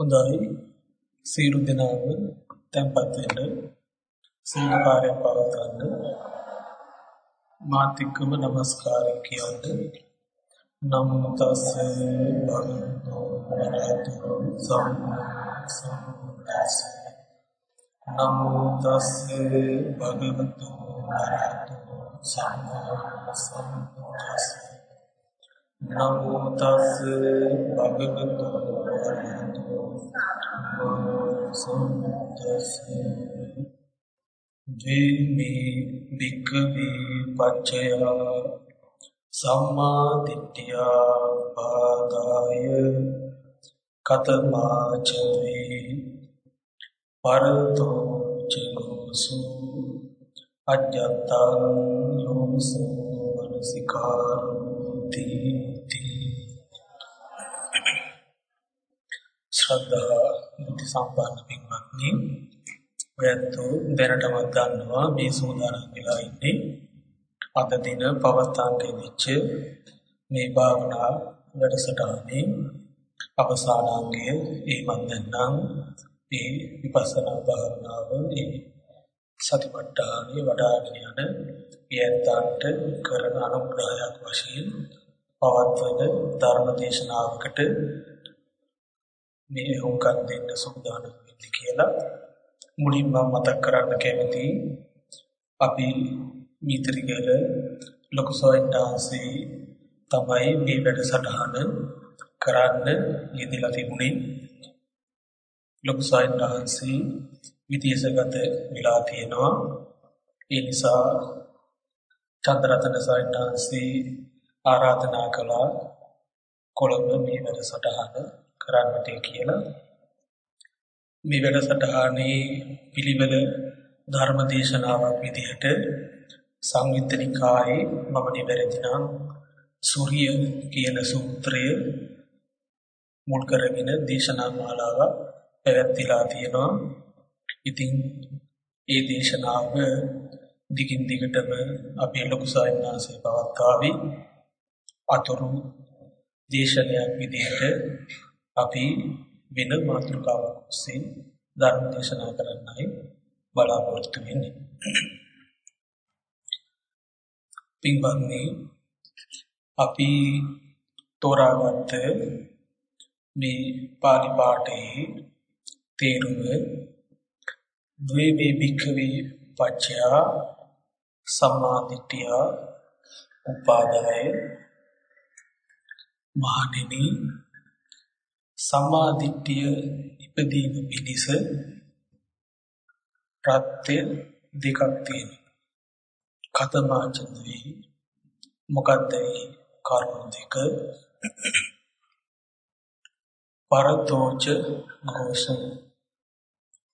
හොඳයි සියලු දෙනාම tempත් වෙන්න සීල කාර්යය පවත්වන්න මාතිකම নমස්කාරය කියන්නේ නමෝ තස්ස භගවතු වරහතු සම්මා සම්බුද්දස්ස නමෝ තස්ස භගවතු වරහතු සම්මා සම්බුද්දස්ස නමෝ තස්ස භගවතු වරහතු සම්බුද්දස්ස ද්වේමේ භික්ඛවේ පච්චය සම්මා දිට්ඨියා පාදාය කතමාච වේ පරතෝ චිගෝසු අජ්ජත්තං යෝසෝ මනසිකාරෝති ශ්‍රද්ධා මුති සම්පන්න පින්වත්නි ඔයත්තු දැනටමත් දන්නවා මේ සූදානම් වෙලා ඉන්නේ. අද දින පවත්වාගෙන ඉච්ච මේ භාවනා වැඩසටහනේ අවසානාංගය එහෙමත් නැත්නම් මේ විපස්සනා භාවනාව මේ සතිපට්ඨානිය වඩාගෙන යන පියන්තන්ට කරන අනුග්‍රහයක් වශයෙන් පවත්වන ධර්ම දේශනාවකට මේ හුඟක් දෙන්න සූදානම් වෙන්නේ කියලා මුලින්ම මතක් කරන්න කැමතියි අපි මිත්‍රිගල ලොකු සොයන්දාසේ තමයි මේ වැඩසටහන කරන්න යෙදලා තිබුණේ. ලොකු සොයන්දාසේ විදේශගත වෙලා තියෙනවා. ඒ නිසා චන්ද්‍රරතන සොයන්දාසේ ආරාධනා කළා කොළඹ මේ වැඩසටහන කරන්නට කියලා මේ වැඩසටහනේ පිළිවෙල ධර්ම දේශනාවක් විදිහට සංයුත්තනිකායේ මම නිවැරදි නම් සූර්ය කියන සූත්‍රය මුල් කරගෙන දේශනා මාලාවක් පැවැත්විලා තියෙනවා. ඉතින් ඒ දේශනාව දිගින් දිගටම අපේ ලොකු සායනාසේ පවත්වාවි. අතුරු දේශනයක් විදිහට අපි වෙන මාතෘකාවක් ඔස්සේ ධර්ම දේශනා කරන්නයි බලාපොරොත්තු වෙන්නේ. පින්වත්නි අපි තෝරාගත්ත මේ පාලි පාඨයේ තේරුම ද්වේමේ භික්ඛවේ පච්චයා සම්මාදිට්ඨිය උපාදාය මහණෙනි සම්මාදිට්ඨිය ඉපදීම පිණිස ප්‍රත්‍ය දෙකක් තියෙනවා. කතමාචන්දේ මොකද්ද කරුණු දෙක? පරතෝච ගෝස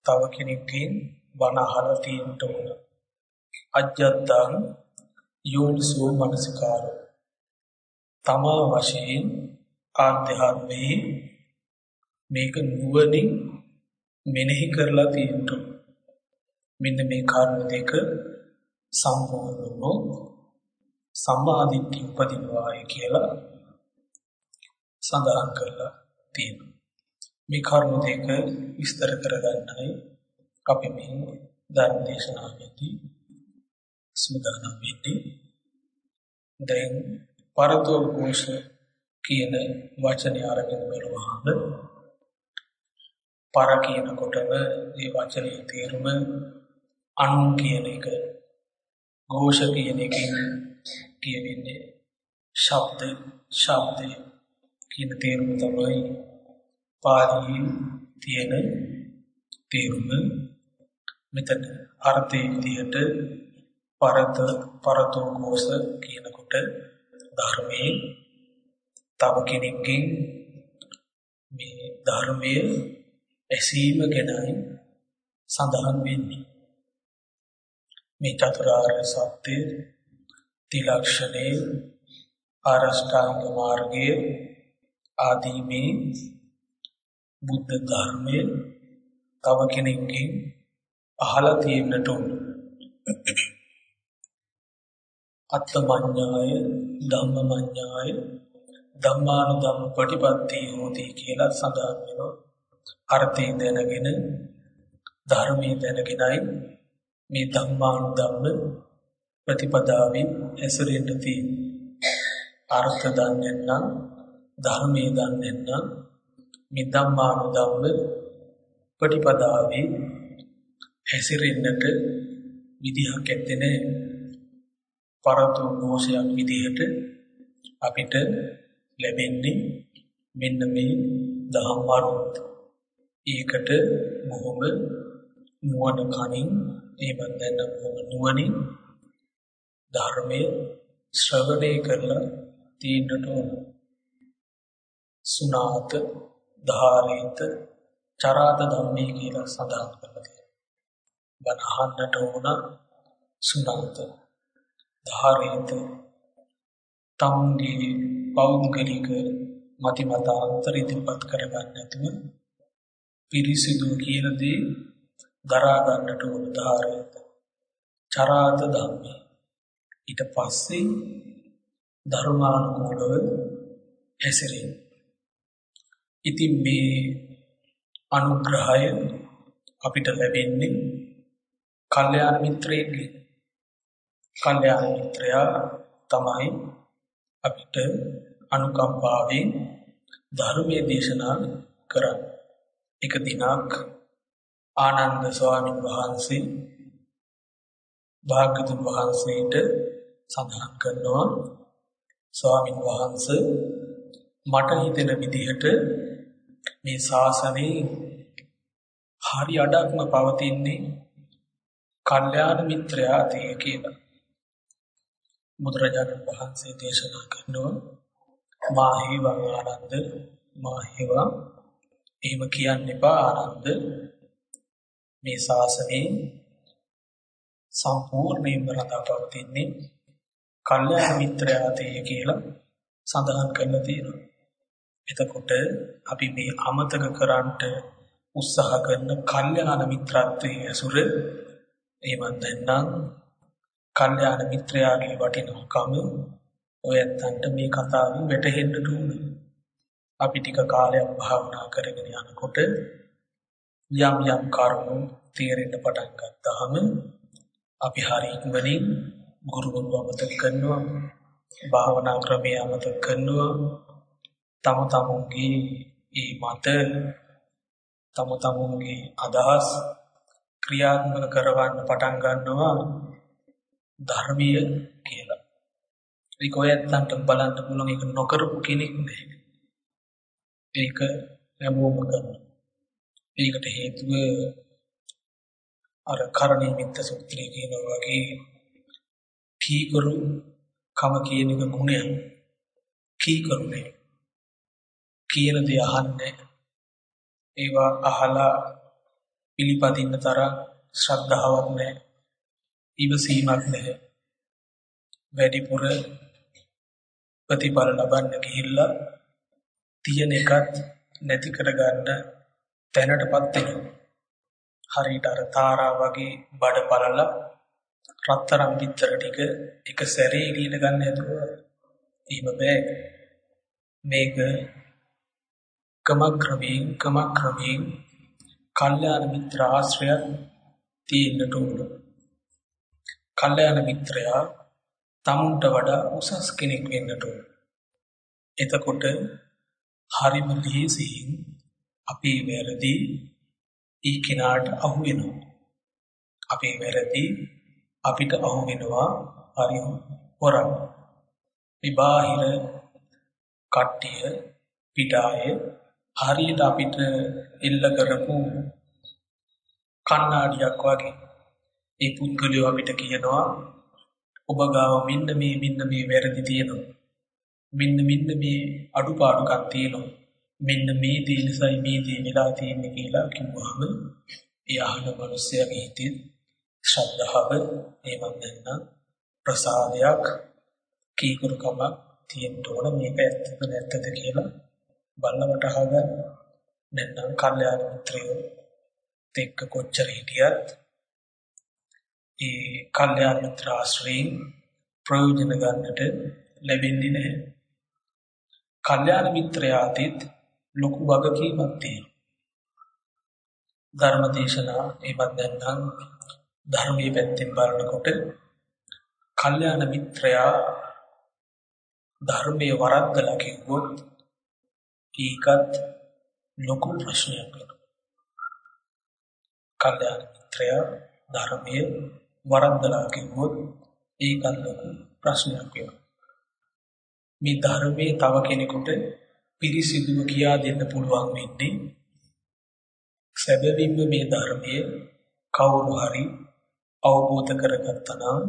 තව කෙනෙක්ගෙන් බණ අහලා තියෙන්න ඕන. අජ්ජත්තං යෝනිසෝ මනසිකාර තමා වශයෙන් ආධ්‍යාත්මයේ මේක නුවණින් මෙනෙහි කරලා තියෙනවා. මෙන්න මේ කාරණා දෙක සම්පූර්ණ වුණොත් සම්මාදිට්ඨිය උපදිනවායි කියලා සඳහන් කරලා තියෙනවා. මේ කර්ම දෙක විස්තර කරගන්නයි අපි මේ ධර්ම දේශනාවේදී සූදානම් වෙන්නේ. දැන් පරතෝ ഘോഷ කියන වචනේ අරගෙන බලවහම පර කියනකොටම මේ වචනේ තේරුම අනු කියන එක ഘോഷ කියන එකෙන් කියවෙන්නේ ශබ්ද ශබ්ද කියන තේරුම තමයි පාලියේ තියෙන තේරුම මෙතන අර්ථයේ විදිහට පරත පරතෝ ഘോഷ කියනකොට ධර්මයේ තව කෙනෙක්ගෙන් මේ ධර්මයේ ඇසීම ගැනයි සඳහන් වෙන්නේ. මේ චතුරාර්ය සත්‍ය තිලක්ෂණේ ආරෂ්ඨාංග මාර්ගයේ ආදී මේ බුද්ධ ධර්මයේ තව කෙනෙක්ගෙන් අහලා තියෙන්නට උන. අත්මඤ්ඤාය ධම්මමඤ්ඤාය ධම්මානුධම්ම ප්‍රතිපත්ති හෝති කියලා සඳහන් වෙනවා. අර්ථය දැනගෙන ධර්මයේ දැනගෙනයි මේ ධම්මානුධම්ම ප්‍රතිපදාවෙන් ඇසුරෙන්න තියෙන්නේ. අර්ථ දන්නේ නම් ධර්මයේ දන්නේ නම් මේ ධම්මානුධම්ම ප්‍රතිපදාවේ හැසිරෙන්නට විදිහක් ඇත්තේ නැහැ. පරතු ഘോഷයක් විදිහට අපිට ලැබෙන්නේ මෙන්න මේ ධම්මාරුත්. ඒකට බොහොම නුවණ කනින් එහෙම නැත්නම් බොහොම නුවණින් ධර්මයේ ශ්‍රවණය කරලා තීන්නට ඕන. සුනාත ධාරිත චරාත ධම්මේ කියලා සඳහන් කරලා තියෙනවා. බණ අහන්නට ඕන සුනාත ධාරිත තමුන්ගේ පෞද්ගලික මති මතාන්තර ඉදිරිපත් කරගන්න නැතුව පිරිසිදු කියන දේ දරා ගන්නට ඕන ධාරිත චරාත ධම්මේ ඊට පස්සේ ධර්මානුකූලව හැසිරෙන්න. ඉතින් මේ අනුග්‍රහය අපිට ලැබෙන්නේ කල්යාණ මිත්‍රයෙක්ගෙන්. කල්යාණ මිත්‍රයා තමයි අපිට අනුකම්පාවෙන් ධර්මයේ දේශනා කරන්නේ. එක දිනක් ආනන්ද ස්වාමීන් වහන්සේ භාග්‍යතුන් වහන්සේට සඳහන් කරනවා ස්වාමින් වහන්සේ මට හිතෙන විදිහට මේ ශාසනයේ හරි අඩක්ම පවතින්නේ කල්යාණ මිත්‍රයා තේ කියලා. බුදුරජාණන් වහන්සේ දේශනා කරනවා මා හේවං ආනන්ද මා හේවං එහෙම කියන්න එපා ආනන්ද මේ ශාසනයේ සම්පූර්ණයෙන්ම රඳා පවතින්නේ කල්යාණ මිත්‍රයා තේ කියලා සඳහන් කරලා තියෙනවා. එතකොට අපි මේ අමතක කරන්නට උත්සාහ කරන කල්යාණ මිත්‍රත්වයේ ඇසුර එහෙම නැත්නම් කල්යාණ මිත්‍රයාගේ වටිනාකම ඔය ඇත්තන්ට මේ කතාවෙන් වැටහෙන්න ඕන. අපි ටික කාලයක් භාවනා කරගෙන යනකොට යම් යම් කරුණු තේරෙන්න පටන් ගත්තාම අපි හරි ඉක්මනින් ගුරුවරු අමතක කරනවා භාවනා ක්‍රමය අමතක කරනවා තම තමුන්ගේ ඒ මත තම තමුන්ගේ අදහස් ක්‍රියාත්මක කරවන්න පටන් ගන්නවා ධර්මීය කියලා. ඒක ඔයත්තන්ට බලන්න පුළුවන් ඒක නොකරපු කෙනෙක් නෑ. ඒක හැමෝම කරනවා. ඒකට හේතුව අර කරණීයමිත්ත සූත්‍රය කියන වගේ කීකරු කම කියන එක ගුණයක්. කීකරුනේ කියන දේ අහන්නේ ඒවා අහලා පිළිපදින්න තරම් ශ්‍රද්ධාවක් නැහැ. ඉවසීමක් නැහැ. වැඩිපුර ප්‍රතිඵල ලබන්න ගිහිල්ලා තියෙන එකත් නැති කරගන්න තැනටපත් වෙනවා. හරියට අර තාරා වගේ බඩ පළලා රත්තරන් පිටර ටික එක සැරේ එළියට ගන්න හැදුවා. එහෙම බෑ. මේක ක්‍රමක්‍රමයෙන් ක්‍රමක්‍රමයෙන් කල්යාණ මිත්‍ර ආශ්‍රය තියෙන්නට ඕන. කල්යාණ මිත්‍රයා තමුන්ට වඩා උසස් කෙනෙක් වෙන්නට ඕන. එතකොට හරිම ලේසියෙන් අපේ වැරදි ඒ කෙනාට අහු වෙනවා. අපේ වැරදි අපිට අහු වෙනවා හරිම හොරක්. විබාහිර කට්ටිය පිටාය හරියට අපිට එල්ල කරපු කණ්ණාඩියක් වගේ ඒ පුද්ගලයා අපිට කියනවා ඔබ ගාව මෙන්න මේ මෙන්න මේ වැරදි තියෙනවා මෙන්න මෙන්න මේ අඩුපාඩුකම් තියෙනවා. මෙන්න මේ දේ නිසායි මේ දේ වෙලා තියෙන්නේ කියලා කිව්වහම ඒ අහන මිනිස්සයාගේ හිතේ ශ්‍රද්ධාව එහෙම නැත්නම් ප්‍රසාදයක් කීකරුකමක් තියෙන්න ඕන. මේක ඇත්තද නැත්තද කියලා බලවට අහගන්න. නැත්නම් කල්යාණ මිත්‍රයෝ එක්ක කොච්චර හිටියත් ඒ කල්යාණ මිත්‍ර ආශ්‍රයෙන් ප්‍රයෝජන ගන්නට ලැබෙන්නේ නැහැ. කල්යාණ මිත්‍රයාටිත් ලොකු වගකීමක් තියෙනවා. ධර්ම දේශනා එහෙමත් නැත්නම් ධර්මයේ පැත්තෙන් බලනකොට කල්යාණ මිත්‍රයා ධර්මයේ වරද්දලා කිව්වොත් ඒකත් ලොකු ප්‍රශ්නයක් වෙනවා. කල්යාණ මිත්‍රයා ධර්මයේ වරද්දලා කිව්වොත් ඒකත් ලොකු ප්‍රශ්නයක් වෙනවා. මේ ධර්මයේ තව කෙනෙකුට පිරිසිදුව කියා දෙන්න පුළුවන් වෙන්නේ සැබවින්ම මේ ධර්මයේ කවුරු හරි අවබෝධ කරගත්තා නම්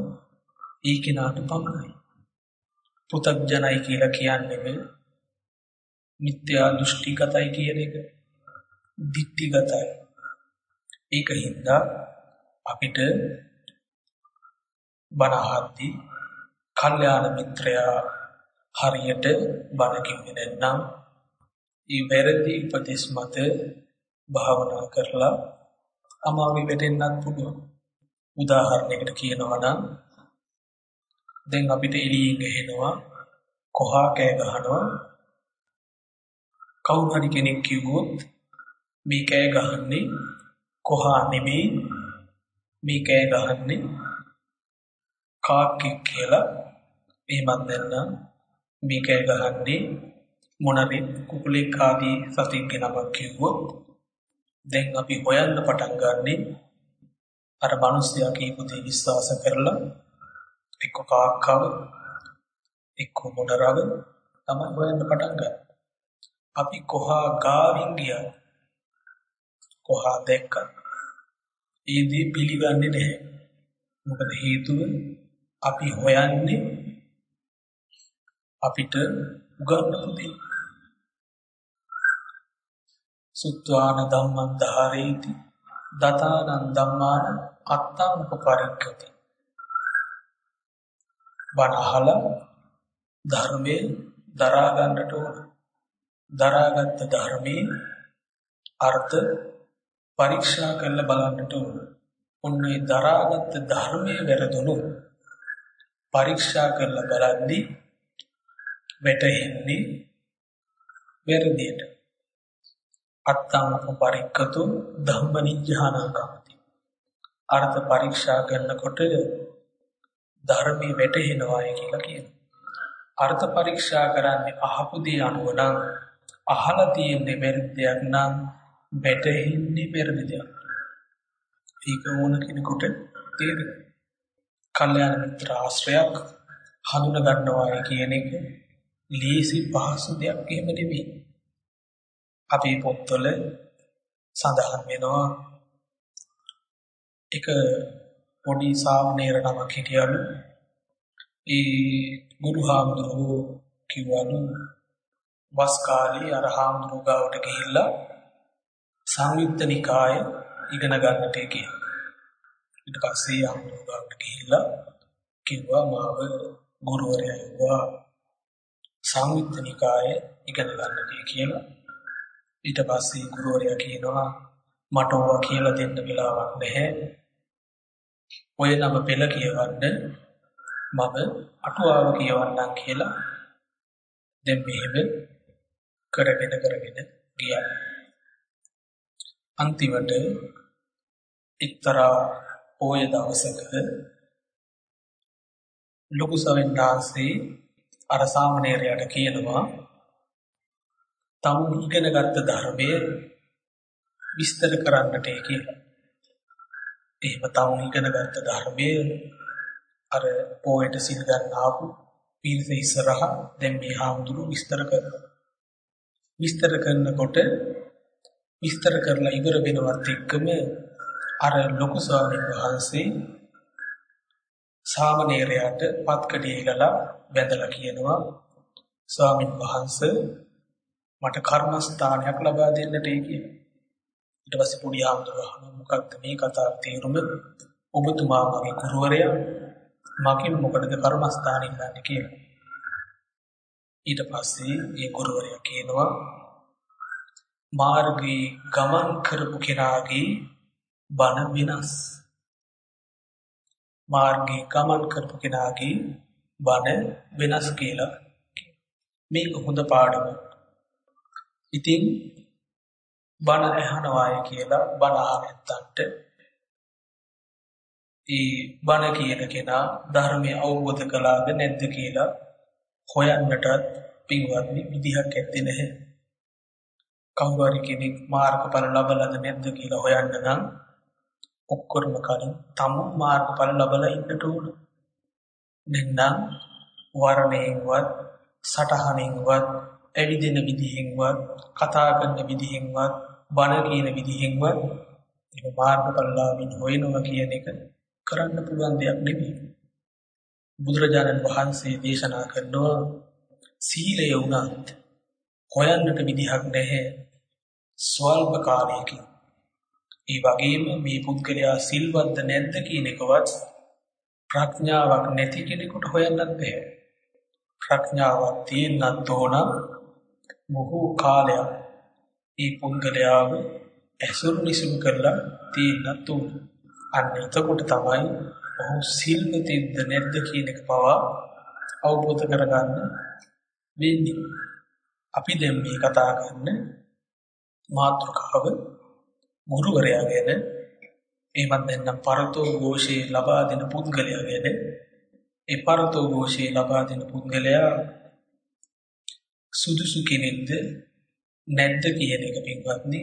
ඒ කෙනාට පමණයි. පුතග්ජනයි කියලා කියන්නේ මිත්‍යා දෘෂ්ටිගතයි කියන එක. දික්ටිගතයි. ඒකින්ද අපිට බණහද්දි කල්යාණ මිත්‍රයා හරියට බණ කිව්වේ නැත්නම් ඊ වැරදි උපදෙස් මත භාවනා කරලා අමාරු වෙටෙන්නත් පුළුවන්. උදාහරණයකට කියනවා නම් දැන් අපිට එළියෙන් ගහනවා කොහා කෑ ගහනවා කවුරු හරි කෙනෙක් කිව්වොත් මේ කෑ ගහන්නේ කොහා නෙමෙයි මේ කෑ ගහන්නේ කාක්කෙක් කියලා එහෙමත් නැත්නම් මේ කෑ ගහන්නේ මොනරි කුකුලෙක් ආදී සතෙක්ගේ නමක් කිව්වොත් දැන් අපි හොයන්න පටන් ගන්නෙ අර මිනිස්යා කියපු දේ විශ්වාස කරලා එක්ක කාක්කව එක්ක මොනරව තමයි හොයන්න පටන් ගන්න. අපි කොහා ගාවින් ගියා කොහා දැක්කා ඒ දේ පිළිගන්නේ නැහැ. මොකද හේතුව අපි හොයන්නේ අපිට උගන්වපු දේ. සුත්වාන ධම්මං ධාරේති දතානං ධම්මාන අත්තං උපපරික්කති. බණ අහලා ධර්මයේ දරා ගන්නට ඕන. දරාගත් ධර්මයේ අර්ථ පරීක්ෂා කරලා බලන්නට ඕන. ඔන්නේ දරාගත් ධර්මයේ වැරදුණු පරීක්ෂා කරලා බලද්දී වැටෙන්නේ වැරදියට. අත්තං උපපරික්කතු ධම්ම නිජ්ජානංකමති. අර්ථ පරීක්ෂා කරනකොට ධර්මයේ වැටෙනවායි කියලා කියනවා. අර්ථ පරීක්ෂා කරන්නේ අහපු දේ අනුව නම් අහලා තියෙන්නේ වැරදියක් නම් වැටෙන්නේ වැරදි දෙයක්. ඒක ඕන කෙනෙකුට තේරෙනවා. කල්යාණ මිත්‍ර ආශ්‍රයක් හඳුන ගන්නවා කියන එක ලීසි පහසු දෙයක් එහෙම නෙමෙයි. අපේ පොත්වල සඳහන් වෙනවා එක පොඩි සාමණේර නමක් හිටියලු ඒ ගුරු හාමුදුරුවෝ කිව්වලු වස් කාලේ අර හාමුදුරුවෝ ගාවට ගිහිල්ලා සංයුත්ත නිකාය ඉගෙන ගන්නට කියලා. ඊට පස්සේ හාමුදුරුවෝ ගාවට ගිහිල්ලා කිව්වා මාව ගුරුවරයා කිව්වා සංයුත්ත නිකාය ඉගෙන ගන්නට කියලා. ඊට පස්සේ ගුරුවරයා කියනවා මට ඕවා කියලා දෙන්න වෙලාවක් නැහැ. ඔය නම පෙළ කියවන්න මම අටුවාව කියවන්නම් කියලා දැන් මෙහෙම කරගෙන කරගෙන ගියා. අන්තිමට එක්තරා පොය දවසක ලොකු සවෙන්ඩාන්සේ අර සාමණේරයාට කියනවා තමුන් ඉගෙනගත්ත ධර්මයේ විස්තර කරන්නට කියලා. එහෙම තමුන් ඉගෙනගත්ත ධර්මයේ අර පොයට සිල් ගන්න ආපු පිරිස ඉස්සරහා දැන් මේ හාමුදුරුවෝ විස්තර කරනවා. විස්තර කරනකොට විස්තර කරලා ඉවර වෙනවත් එක්කම අර ලොකු ස්වාමීන් වහන්සේ සාමණේරයාට පත්කඩිය ඉලලා බැඳලා කියනවා ස්වාමීන් වහන්සේ මට කර්මස්ථානයක් ලබා දෙන්නට ඒ කියන. ඊට පස්සේ පොඩි ආමතුරහම මොකක්ද මේ කතාවේ තේරුම? ඔබතුමා මගේ ගුරුවරයා මගෙන් මොකටද කර්මස්ථානෙ ගන්න කියලා. ඊට පස්සේ ඒ ගුරුවරයා කියනවා මාර්ගී ගමන් කරපු කෙනාගේ බණ වෙනස්. මාර්ගී ගමන් කරපු කෙනාගේ බණ වෙනස් කියලා. මේක හොඳ පාඩමක්. ඉතින් බණ ඇහනවාය කියලා බණ අහන්නට ඒ බණ කියන කෙනා ධර්මය අවබෝධ කළාද නැද්ද කියලා හොයන්නටත් පින්වත්නි විදිහක් ඇත්තේ නැහැ. කවුරු හරි කෙනෙක් මාර්ගඵල ලබලාද නැද්ද කියලා හොයන්න නම් ඔක්කොම කලින් තම මාර්ගඵල ලබලා ඉන්නට ඕන. නැත්නම් වර්ණයෙන්වත් සටහනින්වත් ඇවිදින විදිහෙන්වත් කතා කරන විදිහෙන්වත් බණ කියන විදිහෙන්වත් මේ මාර්ගඵලලාභින් හොයනවා කියන එක කරන්න පුළුවන් දෙයක් නෙමෙයි. බුදුරජාණන් වහන්සේ දේශනා කරනවා සීලය වුණත් හොයන්නට විදිහක් නැහැ ස්වල්ප කාලයකින්. ඒ වගේම මේ පුද්ගලයා සිල්වත්ද නැද්ද කියන එකවත් ප්‍රඥාවක් නැති කෙනෙකුට හොයන්නත් බෑ. ප්‍රඥාවක් තියෙන්නත් ඕන බොහෝ කාලයක් ඒ පුද්ගලයාව ඇසුරු නිසුරු කරලා තියෙන්නත් ඕන. අන්න එතකොට තමයි ඔහු සිල්වතෙක්ද නැද්ද කියන එක පවා අවබෝධ කරගන්න වෙන්නේ. අපි දැන් මේ කතා කරන මාතෘකාව ගුරුවරයා ගැන එහෙමත් නැත්නම් පරතෝ ഘോഷේ ලබා දෙන පුද්ගලයා ගැන ඒ පරතෝ ഘോഷේ ලබා දෙන පුද්ගලයා සුදුසු කෙනෙක්ද නැද්ද කියන එක පින්වත්නි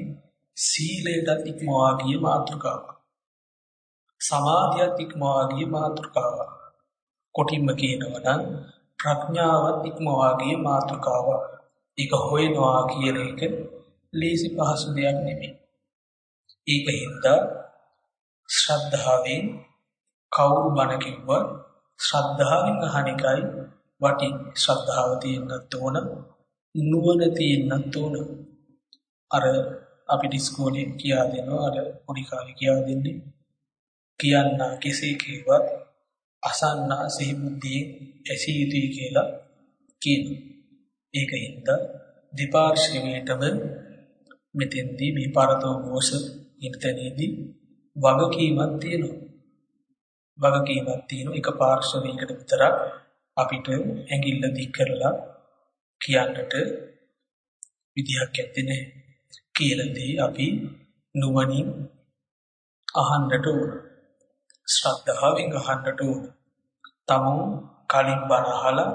සීලයට ඉක්මවා ගිය මාතෘකාවක්. සමාධියත් ඉක්මවා ගිය මාතෘකාවක්. කොටින්ම කියනවා නම් ප්‍රඥාවත් ඉක්මවා ගිය මාතෘකාවක්. ඒක හොයනවා කියන එක ලේසි පහසු දෙයක් නෙමෙයි. ඒක හින්දා ශ්‍රද්ධාවෙන් කවුරු බණ කිව්වත් ශ්‍රද්ධාවෙන් අහන එකයි වටින් ශ්‍රද්ධාව තියෙන්නත් ඕන නුවණ තියෙන්නත් ඕන. අර අපිට ඉස්කෝලේ කියා දෙනවා අර පොඩි කාලේ කියා දෙන්නේ. කියන්න කෙසේ කීවත් අසන්න සිහි බුද්ධියෙන් ඇසිය යුතුයි කියලා කියනවා. ඒක හින්දා දෙපාර්ශ්වයටම මෙතෙන්දී මේ පරතෝ ഘോഷ ඉර්තනේදී වගකීමක් තියෙනවා. වගකීමක් තියෙන එක පාර්ශවයකට විතරක් අපිට ඇඟිල්ල දික් කරලා කියන්නට විදිහක් ඇත්තේ නැහැ. කියලා දේ අපි නුවණින් අහන්නට ඕන. ශ්‍රද්ධාවෙන් අහන්නට ඕන. තමන් කලින් බණ අහලා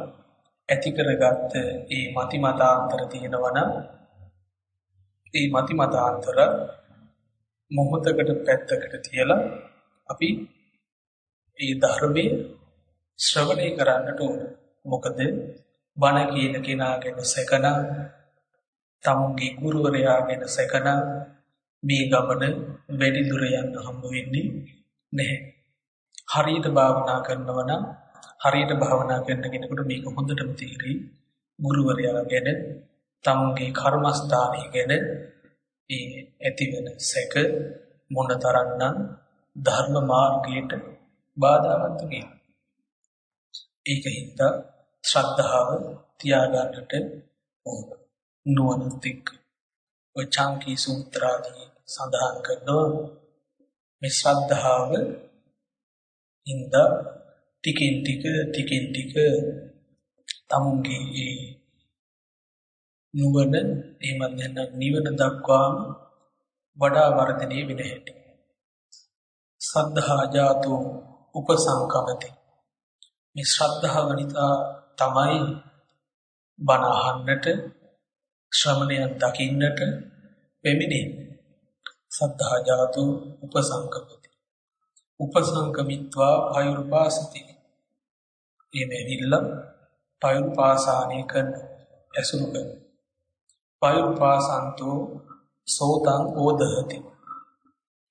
ඇති කරගත්ත ඒ මති මතාන්තර තියෙනවා නම් ඒ මති මතාන්තර මොහොතකට පැත්තකට තියලා අපි ඒ ධර්මයේ ශ්‍රවණය කරන්නට ඕන. මොකද බණ කියන කෙනා ගැන සැකන තමුන්ගේ ගුරුවරයා ගැන සැකන මේ ගමන වැඩි දුර යන්න හම්බ වෙන්නේ නැහැ. හරියට භාවනා කරනවා නම් හරියට භාවනා කරන කෙනෙකුට මේක හොඳටම තේරෙයි. ගුරුවරයා ගැන තමුන්ගේ කර්මස්ථානය ගැන ඒ ඇතිවෙන සැක මොනතරම්නම් ධර්ම මාර්ගයට බාධාවත් කියලා. ඒකින්ද ශ්‍රද්ධාව තියාගන්නට ඕන. නුවණත් එක්ක ඔය චාන්කී සූත්‍රාදී සඳහන් කරනවා මේ ශ්‍රද්ධාව ඉඳ ටිකින් ටික ටිකින් ටික තමුන්ගේ නුවණ එහෙමත් නැත්නම් නිවන දක්වාම වඩා වර්ධනය වෙන හැටි. සද්ධා ජාතෝ උපසංකමති. මේ ශ්‍රද්ධාව නිතා තමයි බණ අහන්නට ශ්‍රමණයන් දකින්නට වෙමිනෙන්නේ. සද්ධා ජාතෝ උපසංකමති. උපසංකමිත්වා ආයුර්පාසති. එමෙ විල්ල පයුර්පාසානය කරන ඇසුරු කරන පයුපාසන්තෝ සෝතං ඕදහති.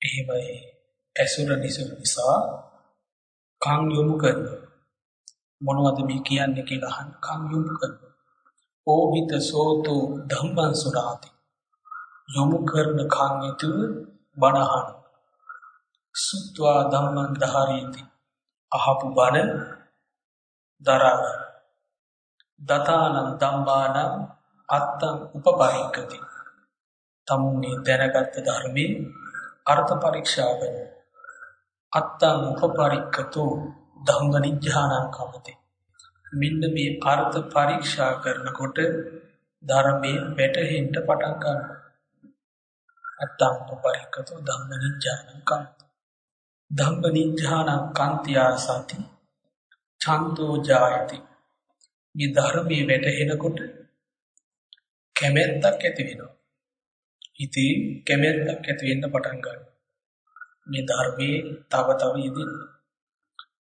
එහෙමයි ඇසුර නිසුර නිසා කන් යොමු කරන මොනවද මේ කියන්නේ කියලා අහන කන් යොමු කරන. ඕහිත සෝතෝ ධම්මං සුරාති. යොමු කරන කන් යුතුව බණහන. සුත්වා ධම්මං ධාරීති. අහපු බණ දරාගන්න. දතානං ධම්මානං අත්තං උපපරික්කති. තමුනේ දැනගත් ධර්මයේ අර්ථ පරීක්ෂා කරන අත්තං උපපරික්කතෝ ධම්ම නිඥානං කමති. මෙන්න මේ අර්ථ පරීක්ෂා කරනකොට ධර්මයේ වැටහෙන්න පටන් ගන්නවා. අත්තම් පරික්කතෝ ධම්ම නිජ්ජානං කාන්ති ධම්ම නිජ්ජානං කාන්තියා සති ඡන්தோ ජායති මේ ධර්මයේ වැටහෙනකොට කැමැත්තක් ඇති වෙනවා. හිතේ කැමැත්තක් ඇති වෙන්න පටන් ගන්නවා. මේ ධර්මයේ තව තව යෙදෙන්න.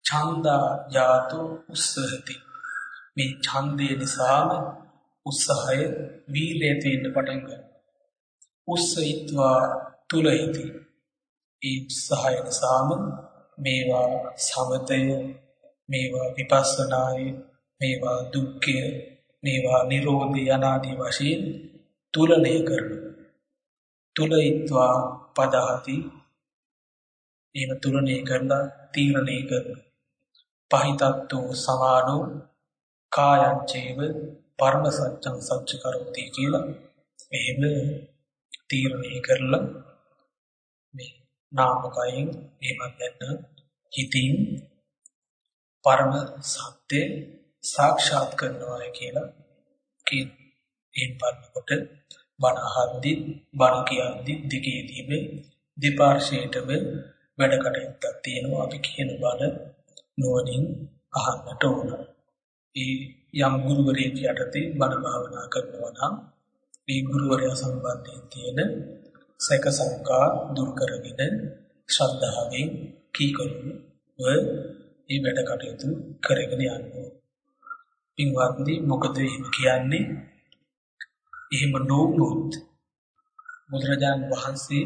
ඡන්දා ජාතෝ උස්සහති. මේ ඡන්දය නිසාම උත්සාහය වීර්යය තියෙන්න පටන් ගන්නවා. උස්සයිත්වා තුලයිති ඒ උත්සාහය නිසාම මේවා සමතය මේවා විපස්සනාය මේවා දුක්ඛය මේවා නිරෝධය අනාදී වශයෙන් තුලණය කරනවා. තුලයිත්වා පදහති එහෙම තුලණය කරලා තීරණය කරනවා. පහිතත්තු සමානෝ කායං චේව පරම සත්‍යං සච්ච කරෝති කියලා එහෙම තීරණය කරලා මේ නාමකයෙන් එහෙමත් නැත්නම් හිතින් පරම සත්‍ය සාක්ෂාත් කරනවා කියලා කියන එහෙන් බලනකොට බණ අහද්දි බණ කියද්දි දෙකේදීම දෙපාර්ශ්වයටම වැඩ කටයුත්තක් තියෙනවා අපි කියන බණ නුවණින් අහන්නට ඕන. ඒ යම් ගුරුවරයෙක් යටතේ බණ භාවනා කරනවා නම් මේ ගුරුවරයා සම්බන්ධයෙන් තියෙන සැක සංකා දුරු කරගෙන ශ්‍රද්ධාවෙන් කීකරුව මේ වැඩ කටයුතු කරගෙන යනවා. පින්වත්නි මොකද එහෙම කියන්නේ? එහෙම නොවුනොත් බුදුරජාණන් වහන්සේ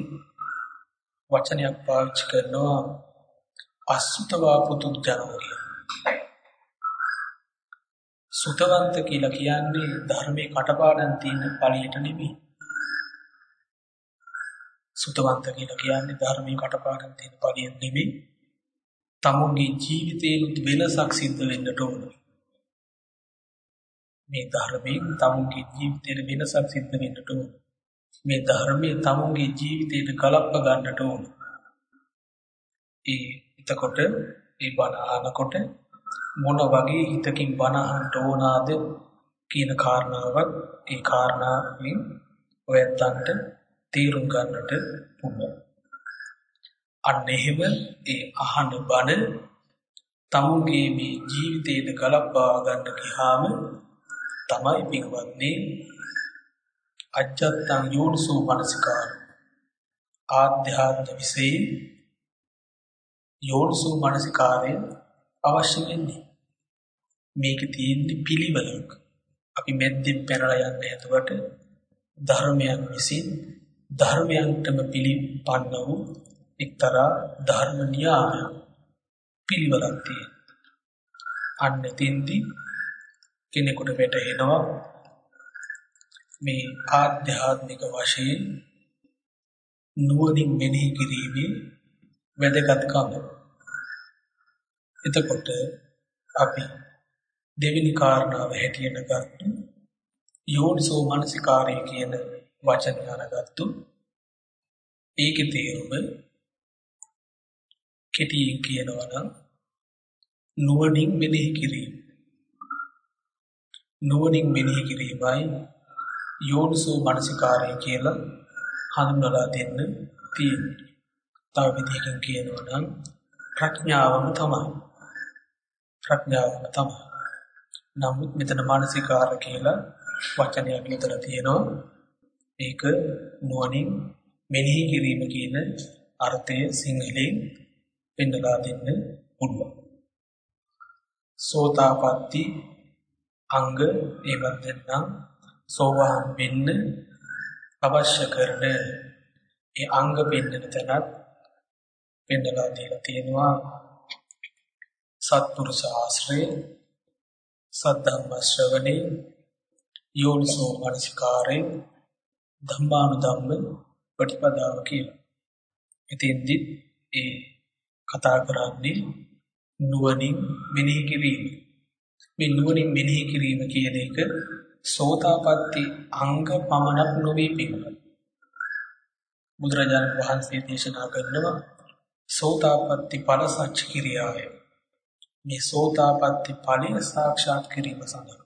වචනයක් පාවිච්චි කරනවා අසුතවා පුතුජනෝ සුතවන්ත කියලා කියන්නේ ධර්මයේ කටපාඩම් තියෙන ඵලියට නෙමෙයි. සුතවන්ත කියලා කියන්නේ ධර්මයේ කටපාඩම් තියෙන ඵලියට නෙමෙයි. තමුන්ගේ ජීවිතේට වෙනසක් සිද්ධ වෙන්නට ඕන. මේ ධර්මයෙන් තමුන්ගේ ජීවිතේට වෙනසක් සිද්ධ වෙන්නට ඕන. මේ ධර්මයේ තමුන්ගේ ජීවිතේට කලප්ප ගන්නට ඕන. ඒ එතකොට ඒ බණ අහනකොට මොන වගේ හිතකින් බණ අහන්න ඕනාද කියන කාරණාවත් ඒ කාරණාවෙන් ඔයත්තන්ට තීරුම් ගන්නට පුළුවන්. අන්න එහෙම ඒ අහන බණ තමුන්ගේ මේ ජීවිතේට ගලපා ගන්න ගියාම තමයි පින්වත්නි අජත්තං යෝනිසෝ මනසිකාර. ආධ්‍යාත්ම විසේ යෝනිසෝ මනසිකාරය අවශ්‍ය වෙන්නේ. මේක තියෙන්නේ පිළිවෙලක්. අපි මැද්දෙන් පැනලා යන්නේ එතකොට ධර්මයන් විසින් ධර්මයන්ටම පිළිපන්න වූ එක්තරා ධර්ම න්‍යාය පිළිවෙලක් තියෙනවා. අන්න එතෙන්දී කෙනෙකුට වැටහෙනවා මේ ආධ්‍යාත්මික වශයෙන් නුවණින් මෙනෙහි කිරීමේ වැදගත්කම. එතකොට අපි දෙවෙනි කාරණාව හැටියට ගත්තු යෝනිසෝ මනසිකාරය කියන වචනය අරගත්තු ඒකේ තේරුම කෙටියෙන් කියනවා නම් නුවණින් මෙනෙහි කිරීම නුවණින් මෙනෙහි කිරීමයි යෝනිසෝ මනසිකාරය කියලා හඳුන්වලා දෙන්න තියෙන්නේ. තව විදිහකින් කියනවා නම් ප්‍රඥාවම තමයි. ප්‍රඥාවම තමයි. නමුත් මෙතන මානසිකාර කියලා වචනයක් විතර තියෙනවා. ඒක නුවණින් මෙනෙහි කිරීම කියන අර්ථය සිංහලෙන් පෙන්නලා දෙන්න පුළුවන්. සෝතාපට්ටි අංග ඒවත් දෙන්නම් සෝවාන් වෙන්න අවශ්‍ය කරන ඒ අංග පෙන්නන තැනත් පෙන්නලා දීලා තියෙනවා සත්පුරුෂ ආශ්‍රය සද්ධම්ම ශ්‍රවණේ යෝනිසෝ මනසිකාරේ ධම්මානුධම්ම ප්‍රතිපදාව කියලා. ඉතින්දි ඒ කතා කරන්නේ නුවණින් මෙනෙහි කිරීම. මේ නුවණින් මෙනෙහි කිරීම කියන එක සෝතාපට්ටි අංග පමණක් නොවේ පිළිගන්න. බුදුරජාණන් වහන්සේ දේශනා කරනවා සෝතාපට්ටි ඵල සච්ච කිරියාය. මේ සෝතාපට්ටි ඵලය සාක්ෂාත් කිරීම සඳහා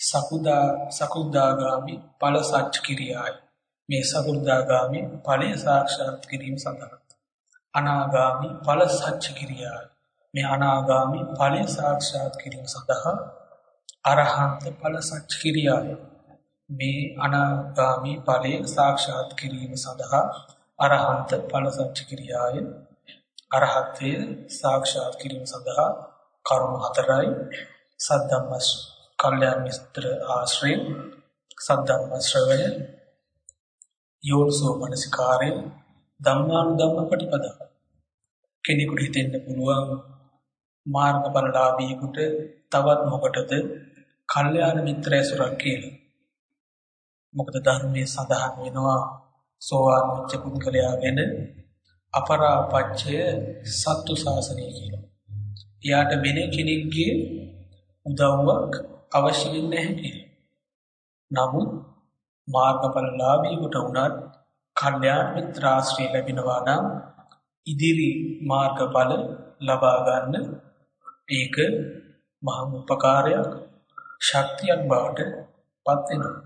සකුදා සකුදාගාමි ඵල සච්ච කිරියාය. මේ සකෘදාගාමි ඵලය සාක්ෂාත් කිරීම සඳහා අනාගාමි ඵල සච්ච කිරියායි මේ අනාගාමි ඵලය සාක්ෂාත් කිරීම සඳහා අරහන්ත ඵල සච්ච කිරියායි මේ අනාගාමි ඵලය සාක්ෂාත් කිරීම සඳහා අරහන්ත ඵල සච්ච කිරියාය අරහත්ත්වය සාක්ෂාත් කිරීම සඳහා කරුණු හතරයි. සද්ධම්මස් කල්යාණ මිත්‍ර ආශ්‍රය සද්ධම්ම ශ්‍රවණය යෝනිසෝ මනසිකාරය ධම්මානුධම්ම ප්‍රතිපදා. කෙනෙකුට හිතෙන්න පුළුවන් මාර්ගඵලලාභීෙකුට තවත් මොකටද කල්යාණ මිත්‍ර ඇසුරක් කියලා. මොකද ධර්මයේ සඳහන් වෙනවා සෝවාන් වෙච්ච පුද්ගලයා ගැන අපරාපච්චය සත්තු ශාසනය කියලා. එයාට වෙන කෙනෙක්ගේ උදව්වක් අවශ්‍ය වෙන්නේ නැහැ කියලා. නමුත් මාර්ගඵලලාභීකට උනත් කල්යාණ මිත්‍රාශ්‍රය ලැබෙනවා නම් ඉදිරි මාර්ගඵල ලබා ගන්න ඒක මහා උපකාරයක් ශක්තියක් බවට පත් වෙනවා.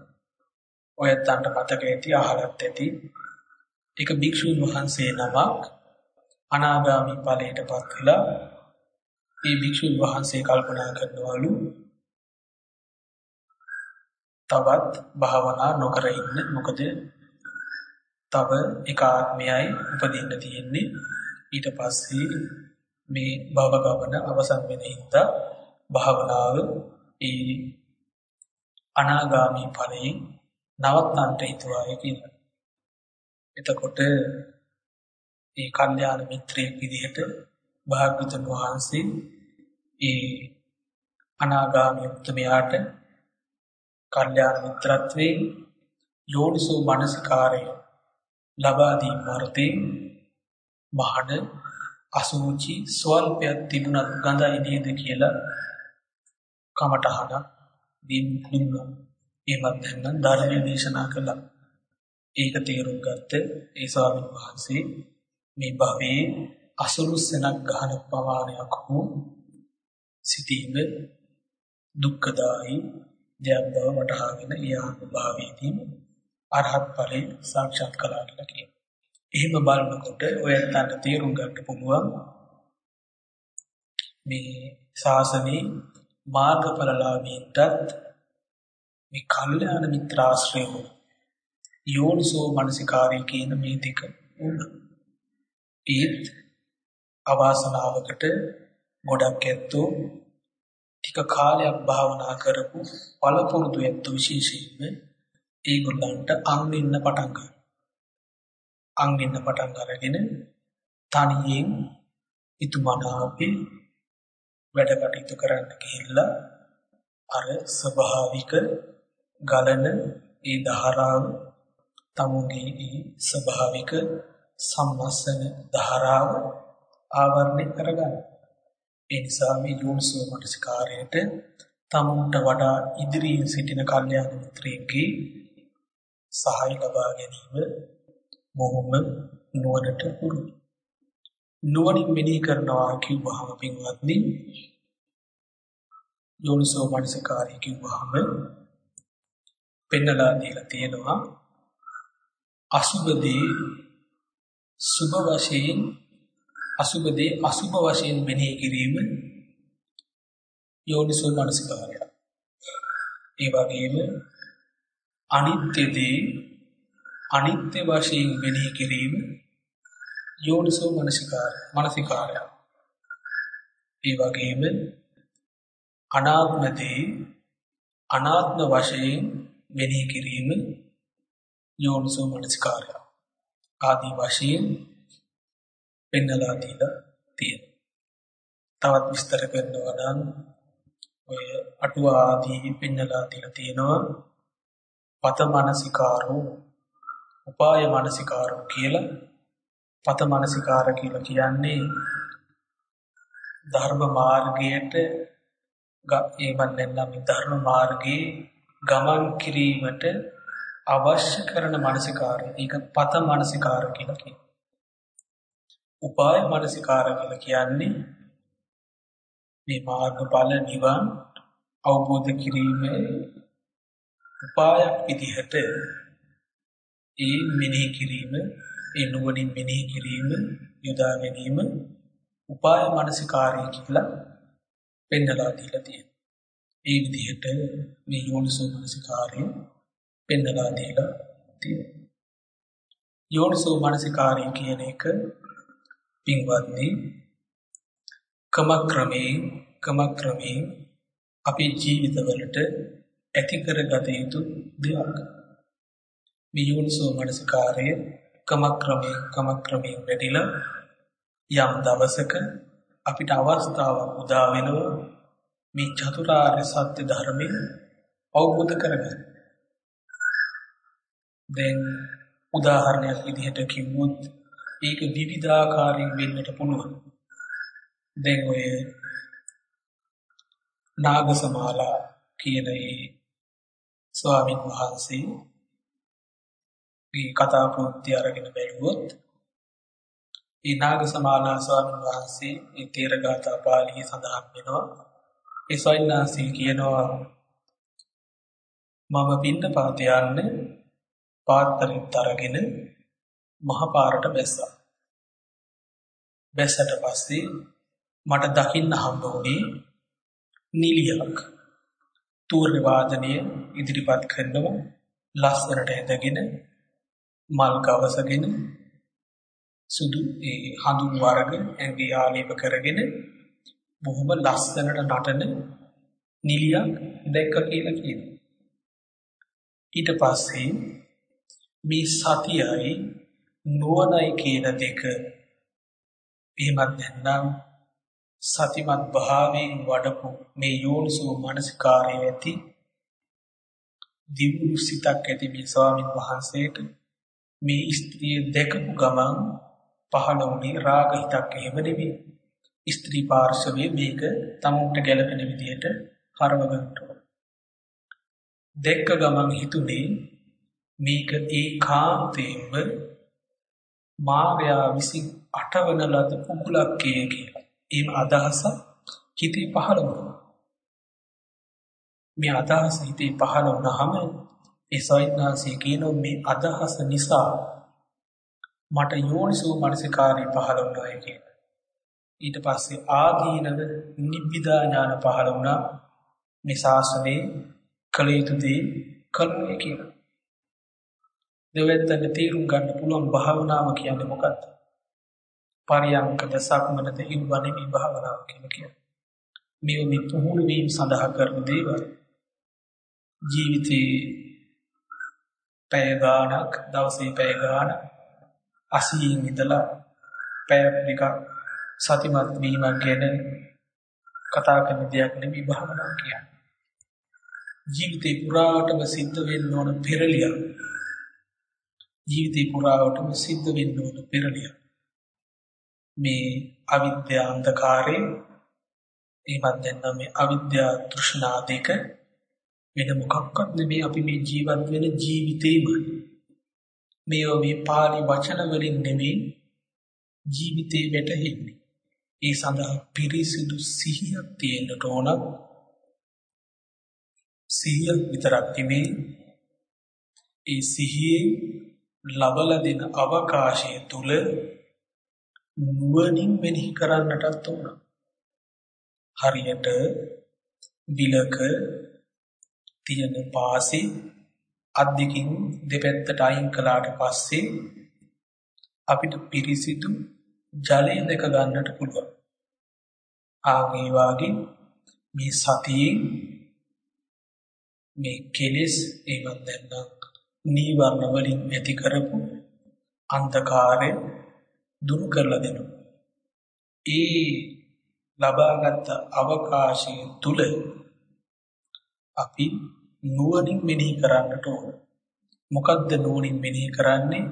ඔයත්න්ට මතක ඇති අහලත් ඇති එක භික්ෂුන් වහන්සේ නමක් අනාගාමි ඵලයටපත් වෙලා ඒ භික්ෂුන් වහන්සේ කල්පනා කරනවලු තවත් භාවනා නොකර ඉන්න. මොකද තව එක ආත්මයයි උපදින්න තියෙන්නේ. ඊට පස්සේ මේ භව ගමන අවසන් වෙන හින්දා භාවනාව ඒ අනාගාමී ඵලයෙන් නවත්තන්නට හිතුවාය කියලා. එතකොට ඒ කල්යාණ මිත්‍රයෙක් විදිහට භාග්‍යවතුන් වහන්සේ ඒ අනාගාමී උත්තමයාට කල්යාණ මිත්‍රත්වයේ යෝනිසෝ මනසිකාරය ලබා දීම වර්තේ මහණ අසුචි ස්වල්පයක් තිබුණත් ගඳයි නේද කියලා කමටහන දීම් දුන්නා. එහෙමත් නැත්නම් ධර්මයේ දේශනා කළා. ඒක තේරුම් ගත්ත ඒ ස්වාමීන් වහන්සේ මේ භවයේ අසුරුස්සනක් ගහන ප්‍රමාණයක් වූ සිටීම දුක්ඛදායි දෙයක් බව වටහාගෙන ඊහා භාවයේදී අරහත් ඵලෙ සාක්ෂාත් කළා කියලා කියනවා. එහෙම බලනකොට ඔයයන්ට තේරුම් ගන්න පුළුවන් මේ ශාසනයේ මාර්ගඵලලාභීන්ටත් මේ කල්යාණ මිත්‍රාශ්‍රය යෝනිසෝ මනසිකාරී කියන මේ දෙක උන. ඒත් අවාසනාවකට ගොඩක් ඇත්තෝ ටික කාලයක් භාවනා කරපු පළපුරුදු ඇත්තෝ විශේෂයෙන්ම ඒගොල්ලන්ට අං වෙන්න පටන් ගන්නවා. අං වෙන්න පටන් අරගෙන තනියෙන් ඉතුමනාපේ වැඩ කටයුතු කරන්න ගිහිල්ලා අර ස්වභාවික ගලන ඒ ධාරාව තමුන්ගේ ස්වභාවික සම්මස්සන ධාරාව ආවරණය කරගන්න. ඒ නිසා මේ යෝනිසෝ මනසිකාරයට තමුන්ට වඩා ඉදිරියෙන් සිටින කල්යාණ මිත්‍රයෙක්ගේ සහාය ලබා ගැනීම බොහොම නුවණට පුරුදු. නුවණින් මෙනෙහි කරනවා කිව්වහම පින්වත්නි යෝනිසෝ මනසකාරී කිව්වහම පෙන්නලා දීලා තියෙනවා අසුබදී සුබ වශයෙන් අසුබදී අසුබ වශයෙන් මෙනෙහි කිරීම යෝනිසෝ මනසකාරය. ඒ වගේම අනිත්‍යදී අනිත්‍ය වශයෙන් මෙනෙහි කිරීම යෝනිසෝ මනසිකාරය මනසිකාරය ඒ වගේම අනාත්මදී අනාත්ම වශයෙන් මෙනෙහි කිරීම යෝනිසෝ මනසිකාරය ආදී වශයෙන් පෙන්නලා දීලා තියෙනවා. තවත් විස්තර කරනවා නම් ඔය අටුවා ආදී පෙන්නලා දීලා තියෙනවා. පත මානසිකාරෝ උපාය මානසිකාරෝ කියලා පත මානසිකාර කියලා කියන්නේ ධර්ම මාර්ගයට ඒවන් නැත්නම් ධර්ම මාර්ගයේ ගමන් කිරීමට අවශ්‍ය කරන මානසිකාරය. ඒක පත මානසිකාර කියලා කියනවා. උපාය මානසිකාර කියලා කියන්නේ මේ මාර්ගඵල නිවන් අවබෝධ කිරීමේ උපායක් විදිහට ඒ මෙනෙහි කිරීම ඒ නුවණින් මෙනෙහි කිරීම යොදා ගැනීම උපාය මානසිකාරය කියලා පෙන්නලා දීලා තියෙනවා. ඒ විදිහට මේ යෝනිසෝ මානසිකාරය පෙන්නලා දීලා තියෙනවා. යෝනිසෝ මානසිකාරය කියන එක පින්වත්නි ක්‍රමක්‍රමයෙන් ක්‍රමක්‍රමයෙන් අපේ ජීවිතවලට ඇති කරගත යුතු දෙයක්. මේ යෝනිසෝ මනසිකාරය ක්‍රමක්‍රමයෙන් ක්‍රමක්‍රමයෙන් වැඩිලා යම් දවසක අපිට අවස්ථාවක් උදා වෙනවා මේ චතුරාර්ය සත්‍ය ධර්මය අවබෝධ කරගන්න. දැන් උදාහරණයක් විදිහට කිව්වොත් ඒක විවිධාකාරයෙන් වෙන්නට පුළුවන්. දැන් ඔය නාගසමාලා කියන ඒ ස්වාමීන් වහන්සේ මේ කතා ප්‍රවෘත්ති අරගෙන බැලුවොත් ඒ නාගසමාලා ස්වාමීන් වහන්සේ ඒ තේරගාථා පාළියේ සඳහන් වෙනවා ඒ ස්වයන්නාසී කියනවා මම පින්න පාත යන්න පාත්තරෙත් අරගෙන මහ පාරට බැස්සා. බැස්සට පස්සේ මට දකින්න හම්බ වුණේ නිලියක්. තූර්ය වාදනය ඉදිරිපත් කරනවා ලස්සනට ඇඳගෙන මල් ගවසගෙන සුදු ඒ හඳුන් වර්ග ඇඟේ ආලේප කරගෙන බොහොම ලස්සනට නටන නිලියක් දැක්ක කියලා කියනවා. ඊට පස්සේ මේ සතියයි නුවණයි කියන දෙක එහෙමත් නැත්නම් සතිමත් භාවයෙන් වඩපු මේ යෝනිසෝ මනසිකාරය ඇති දිවුණු සිතක් ඇති මේ ස්වාමින් වහන්සේට මේ ස්ත්‍රිය දැකපු ගමන් පහළ වුණේ රාග හිතක් එහෙම නෙවෙයි. ස්ත්‍රී පාර්ශවයේ මේක තමුන්ට ගැළපෙන විදිහට හරව ගන්නවා. දැක්ක ගමන් හිතුනේ මේක ඒකාන්තයෙන්ම මාර්යා විසින් අටවන ලද කුකුලක් කියලා. එහෙම අදහසක් හිතේ පහළ වුණා. මේ අදහස හිතේ පහළ වුණාම ඒ සයින්නාසී කියන මේ අදහස නිසා මට යෝනිසෝ මනසිකාරය පහළ වුණා කියන. ඊට පස්සේ ආදීනව නිබ්බිදා ඥාන පහළ වුණා මේ ශාසනයේ කළ යුතු දේ කරුණේ කියලා. දෙවෙත්තට තීරුම් ගන්න පුළුවන් භාවනාව කියන්නේ මොකක්ද? පරියංකද සක්මනද හිව්වනේ භාවනාව කියලා කියන්නේ. මේ මේ පුහුණු වීම සඳහා කරන දේවල් ජීවිතේ පැය ගාණක් දවසේ පැය ගාණ අසීන් ඉඳලා පැය දෙකක් සතිමත් වීමක් ගැන කතා කරන දෙයක් නෙමෙයි භාවනාව කියන්නේ. ජීවිතේ පුරාටම සිද්ධ වෙන්න ඕන පෙරලියක්. ජීවිතේ පුරාවටම සිද්ධ වෙන්න ඕන පෙරලියක්. මේ අවිද්‍යා අන්ධකාරේ එහෙමත් නැත්නම් මේ අවිද්‍යා තෘෂ්ණා දෙක වෙන මොකක්වත් නෙමෙයි අපි මේ ජීවත් වෙන ජීවිතේම මේවා මේ පාලි වචන වලින් නෙමෙයි ජීවිතේ වැටෙන්නේ ඒ සඳහා පිරිසිදු සිහියක් තියෙන්න ඕන සිහිය විතරක් නෙමෙයි ඒ සිහියේ ලබලා දෙන අවකාශය තුල නුවණින් මෙනෙහි කරන්නටත් ඕන. හරියට බිලක තියෙන පාසි අත් දෙකින් දෙපැත්තට අයින් කළාට පස්සේ අපිට පිරිසිදු ජලය දැක ගන්නට පුළුවන්. ආගේ වාගේ මේ සතියෙන් මේ කෙලෙස් ඒවත් දැන්නම් නීවරණ වලින් ඇති කරපු අන්ධකාරය දුරු කරලා දෙනවා. ඒ ලබාගත් අවකාශය තුල අපි නුවණින් මෙනෙහි කරන්නට ඕන. මොකද්ද නුවණින් මෙනෙහි කරන්නේ?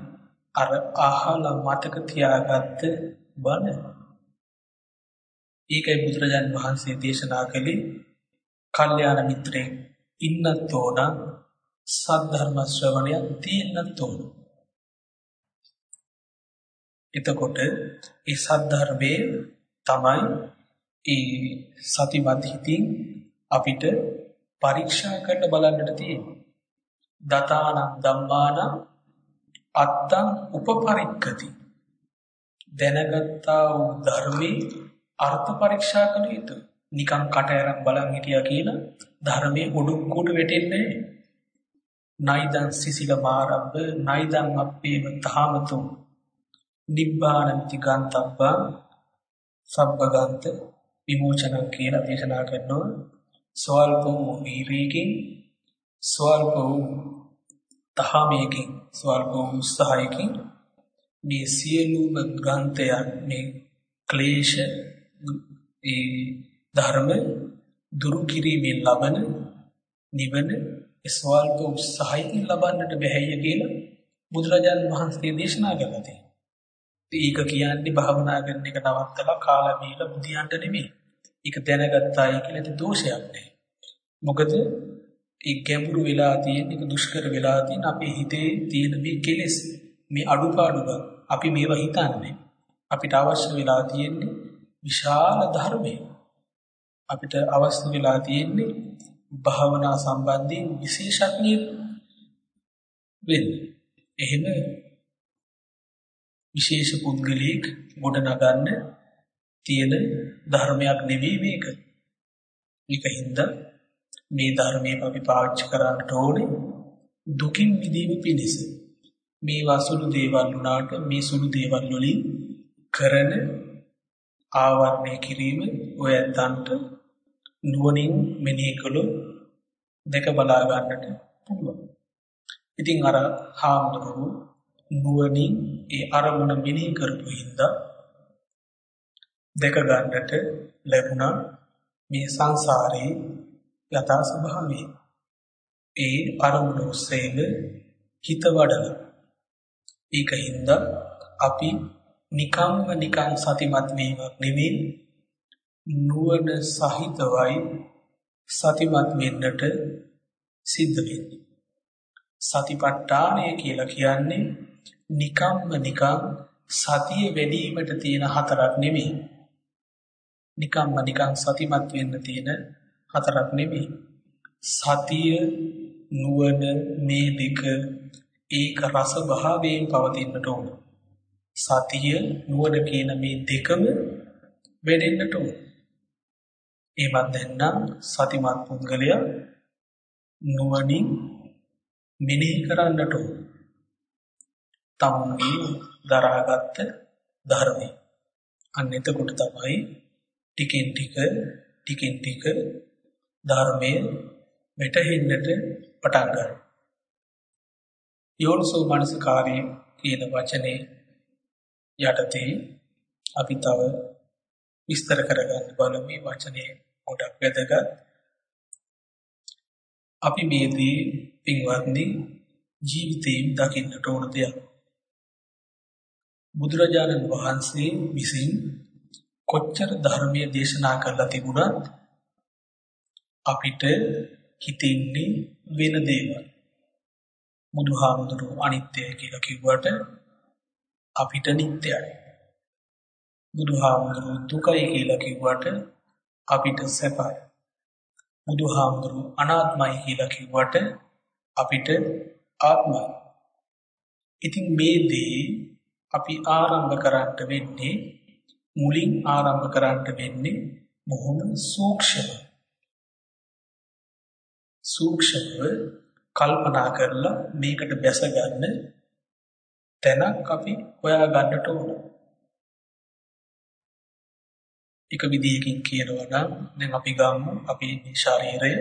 අර අහලා මතක තියාගත්ත බණ. ඒකයි බුදුරජාන් වහන්සේ දේශනා කළේ කල්යාණ මිත්‍රයෙක් ඉන්නත් ඕන සද්ධර්ම ශ්‍රවණයක් තියෙන්නත් ඕන. එතකොට ඒ සද්ධර්මයේ තමයි ඒ සතිමත් හිතින් අපිට පරීක්ෂා කරන්න බලන්නට තියෙන්නේ. දතාන ධම්මාන අත්තං උපපරික්කති දැනගත්තා වූ ධර්මයේ අර්ථ පරීක්ෂා කළ යුතුයි. නිකන් කට ඇරන් බලන් හිටියා කියලා ධර්මයේ උඩුක්කුඩ වෙටෙන්නේ නයිදං සිසිල මාරබ්බ නයිදං අප්පේම තාමතු නිබ්බානන්ති ගන්තබ්බං සබ්බගන්ත විමෝචනං කියලා දේශනා කරනවා ස්වල්ප වූ වීරීකින් ස්වල්ප වූ තහමයකින් ස්වල්ප වූ උත්සාහයකින් මේ සියලුම ග්‍රන්ථයන් මේ ක්ලේශ ඒ ධර්ම දුරු කිරීමෙන් ලබන නිවන ස්වල්ප උත්සාහයකින් ලබන්නට බැහැය කියලා බුදුරජාණන් වහන්සේ දේශනා කළා තියෙනවා. ඒක කියන්නේ භාවනා කරන එක නවත්තලා කාලා බීලා බුදියන්ට නෙමෙයි. ඒක දැනගත්තායි කියලා ඒක දෝෂයක් නෑ. මොකද ඒ ගැඹුරු වෙලා තියෙන එක දුෂ්කර වෙලා තියෙන අපේ හිතේ තියෙන මේ කෙලෙස් මේ අඩුපාඩුක අපි මේවා හිතන්නේ. අපිට අවශ්‍ය වෙලා තියෙන්නේ විශාල ධර්මයක්. අපිට අවශ්‍ය වෙලා තියෙන්නේ භාවනා සම්බන්ධයෙන් විශේෂඥ වෙන්න. එහෙම විශේෂ පුද්ගලයෙක් ගොඩ නගන්න තියෙන ධර්මයක් නෙවෙයි මේක. මේකින්ද මේ ධර්මයේ අපි පාවිච්චි කරන්න ඕනේ දුකින් මිදීම පිණිස. මේ වසුළු දේවල් වුණාට මේ සුළු දේවල් වලින් කරන ආවරණය කිරීම ඔය ඇත්තන්ට නුවණින් මෙනෙහි කළොත් දෙක බලා ගන්නට පුළුවන්. ඉතින් අර හාමුදුරුවෝ නුවණින් ඒ අරමුණ මෙනෙහි කරපු හින්දා දෙක ගන්නට ලැබුණා මේ සංසාරේ යථා ස්වභාවය. ඒ අරමුණ ඔස්සේම හිත වඩලා ඒකින්ද අපි නිකම්ම නිකං සතිමත් වීමක් නෙවෙයි නුවණ සහිතවයි සතිමත් වෙන්නට සිද්ධ වෙන්නේ. සතිපට්ඨානය කියලා කියන්නේ නිකම්ම නිකං සතිය වැඩිවීමට තියෙන හතරක් නෙමෙයි. නිකම්ම නිකං සතිමත් වෙන්න තියෙන හතරක් නෙමෙයි. සතිය නුවණ මේ දෙක ඒක රස භාවයෙන් පවතින්නට ඕන. සතිය නුවණ කියන මේ දෙකම වෙඩෙන්නට ඕන. එමත් නැත්නම් සතිමත් පුද්ගලයා නුවණින් මෙනෙහි කරන්නට ඕන. තමුන්ගේ දරාගත්ත ධර්මය. අන්න එතකොට තමයි ටිකෙන් ටික ටිකෙන් ටික ධර්මයේ වැටහෙන්නට පටන් ගන්නවා. යෝනිසෝ මනසකාරී කියන වචනේ යටතේ අපි තව විස්තර කරගන්න බලමු මේ වචනේ ගොඩක් වැදගත්. අපි මේදී පින්වත්නි ජීවිතයෙන් දකින්නට ඕන දෙයක්. බුදුරජාණන් වහන්සේ විසින් කොච්චර ධර්මයේ දේශනා කරලා තිබුණත් අපිට හිතින්නේ වෙන දේවල්. බුදුහාමුදුරුවෝ අනිත්‍යයි කියලා කිව්වට අපිට නිට්ටයයි. බුදුහාමුදුරුවෝ දුකයි කියලා කිව්වට අපිට සැපයි. බුදුහාමුදුරුවෝ අනාත්මයි කියලා කිව්වට අපිට ආත්මයි. ඉතින් මේ දේ අපි ආරම්භ කරන්න වෙන්නේ මුලින් ආරම්භ කරන්න වෙන්නේ බොහොම සූක්ෂම සූක්ෂමව කල්පනා කරලා මේකට බැස ගන්න තැනක් අපි හොයා ගන්නට ඕන. එක විදිහකින් කියනවා නම් දැන් අපි ගමු අපි මේ ශරීරය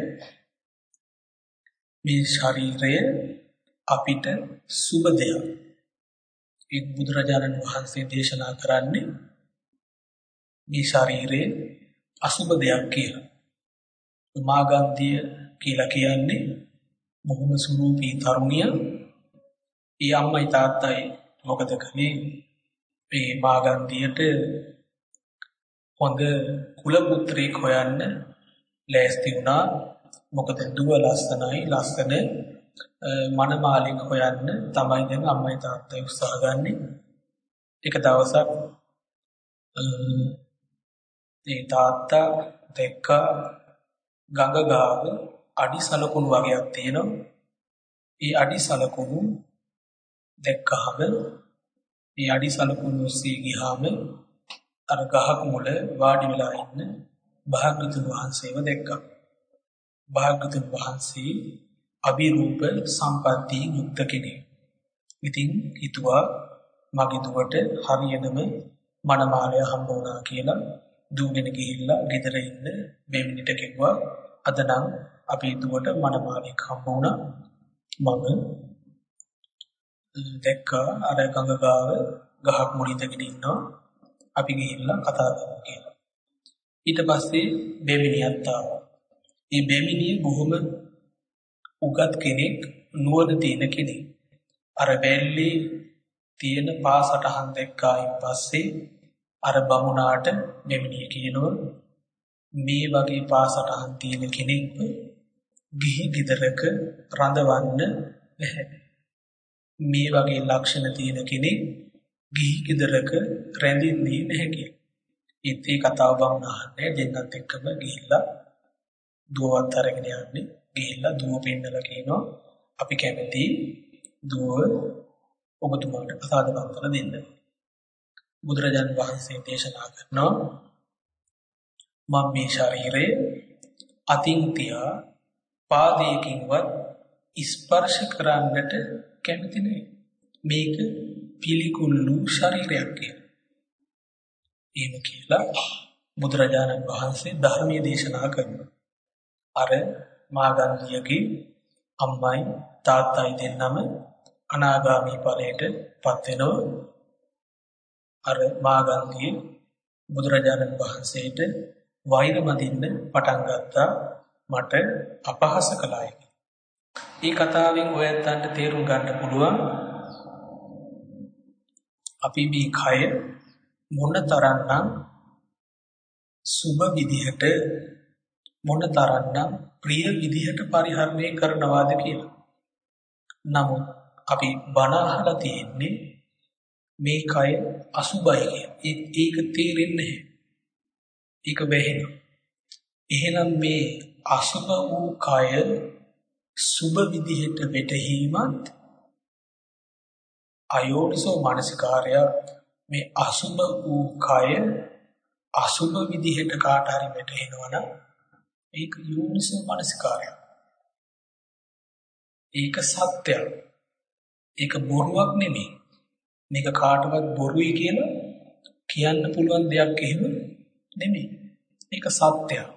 මේ ශරීරය අපිට සුබ දෙයක්. ඒ බුදුරජාණන් වහන්සේ දේශනා කරන්නේ මේ ශරීරයේ අසුබ දෙයක් කියලා. මාගන්ධිය කියලා කියන්නේ බොහොම සුරූපී තරුණිය. ඒ අම්මයි තාත්තයි මොකද කළේ? මේ මාගන්ධියට හොඳ කුල පුත්‍රයෙක් හොයන්න ලෑස්ති වුණා. මොකද දුව ලස්සනයි ලස්සන මනමාලික හොයන්න තමයි දැන් අම්මයි තාත්තයි උත්සාහ ගන්නෙ. එක දවසක් ඒ තාත්තා දැක්ක ගඟ ගාව අඩි සලකුණු වගේක් තියෙනවා. ඒ අඩි සලකුණු දැක්කහම මේ අඩි සලකුණු ඔස්සේ ගියාම අර ගහක මුල වාඩි වෙලා ඉන්න භාග්‍යතුන් වහන්සේව දැක්කා. භාග්‍යතුන් වහන්සේ අභිරූප සම්පත්තියෙන් යුක්ත කෙනෙක්. ඉතින් හිතුවා මගේ දුවට හරියනම මනමාලය හම්බ වුණා කියලා දුවගෙන ගිහිල්ලා ගෙදර ඉන්න මෙමිනිට කිව්වා අද නම් අපේ දුවට මනමාලයක් හම්බ වුණා. මම දැක්කා අර ගඟ ගාව ගහක් මුල ඉඳගෙන ඉන්නවා. අපි ගිහිල්ලා කතා කරමු කියලා. ඊට පස්සේ බෙමිනියත් ආවා. මේ බෙමිනිය බොහොම උගත් කෙනෙක් නුවණ තියෙන කෙනෙක්. අර වැල්ලේ තියෙන පාසටහන් දැක්කායින් පස්සේ අර බමුණාට මෙමිනිය කියනවා මේ වගේ පාසටහන් තියෙන කෙනෙක්ව ගිහි ගෙදරක රඳවන්න බැහැ. මේ වගේ ලක්ෂණ තියෙන කෙනෙක් ගිහි ගෙදරක රැඳෙන්නේ නැහැ කියලා. ඒත් ඒ කතාව බමුණ අහන්නේ දෙන්නත් එක්කම ගිහිල්ලා දුවවත් අරගෙන යන්නේ. ගිහිල්ලා දුව පෙන්නලා කියනවා අපි කැමති දුව ඔබතුමාට ප්‍රසාද පන්තල දෙන්න. බුදුරජාන් වහන්සේ දේශනා කරනවා මම මේ ශරීරය අතින් තියා පාදයකින්වත් ස්පර්ශ කරන්නට කැමති නෑ. මේක පිළිකුල්ලු ශරීරයක් කියලා. එහෙම කියලා බුදුරජාණන් වහන්සේ ධර්මයේ දේශනා කරනවා. අර මාගන්ධියගේ අම්මයි තාත්තයි දෙන්නම අනාගාමී ඵලයට පත් වෙනවා. අර මාගන්ධිය බුදුරජාණන් වහන්සේට වෛර මදින්න පටන් ගත්තා මට අපහාස කළායි. මේ කතාවෙන් ඔයයන්ට තේරුම් ගන්න පුළුවන් අපි මේ කය මොනතරම්නම් සුබ විදිහට මොනතරම්නම් ප්‍රිය විදිහට පරිහරණය කරනවාද කියලා. නමුත් අපි බණ අහලා තියෙන්නේ මේ කය අසුබයි කියන. ඒක තේරෙන්නේ නැහැ. ඒක වැහෙනවා. එහෙනම් මේ අසුබ වූ කය සුබ විදිහට වැටහීමත් අයෝනිසෝ මානසිකාරය මේ අසුබ වූ කය අසුබ විදිහට කාට හරි වැටහෙනවනම් ඒක යෝනිසෝ මානසිකාරය. ඒක සත්‍යයක්. ඒක බොරුවක් නෙමෙයි. මේක කාටවත් බොරුයි කියලා කියන්න පුළුවන් දෙයක් එහෙම නෙමෙයි. ඒක සත්‍යයක්.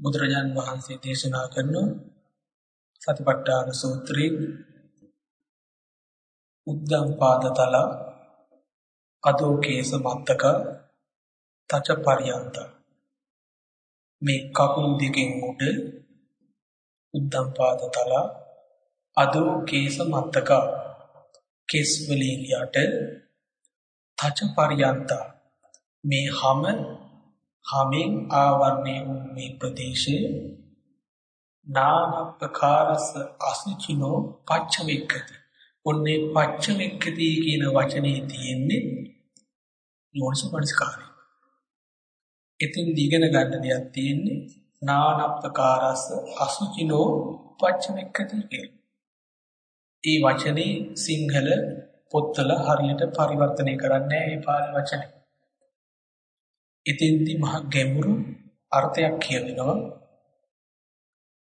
බුදුරජාන් වහන්සේ දේශනා කරන සතිපට්ඨාන සූත්‍රයේ උද්දම් පාදතල අදෝකේස මත්තක තච පරියන්ත මේ කකුල් දෙකෙන් උඩ උද්දම් පාදතල අදෝකේස මත්තක කෙස් වලින් යට තච පරියන්ත මේ හැම හැමෙන් ආවරණය වූ මේ ප්‍රදේශයේ නාමපකාරස අසුචිනෝ පච්චවෙක්කති. ඔන්නේ පච්චවෙක්කති කියන වචනේ තියෙන්නේ යෝනිසමනස්කාරය. ඉතින් දිගන ගන්න දෙයක් තියෙන්නේ නානප්පකාරස අසුචිනෝ පච්චවෙක්කති කියලා. ඒ වචනේ සිංහල පොත්වල හරියට පරිවර්තනය කරන්නේ ඒ පාලි වචනේ. ඉතින්දි මහ ගැඹුරු අර්ථයක් කියවෙනවා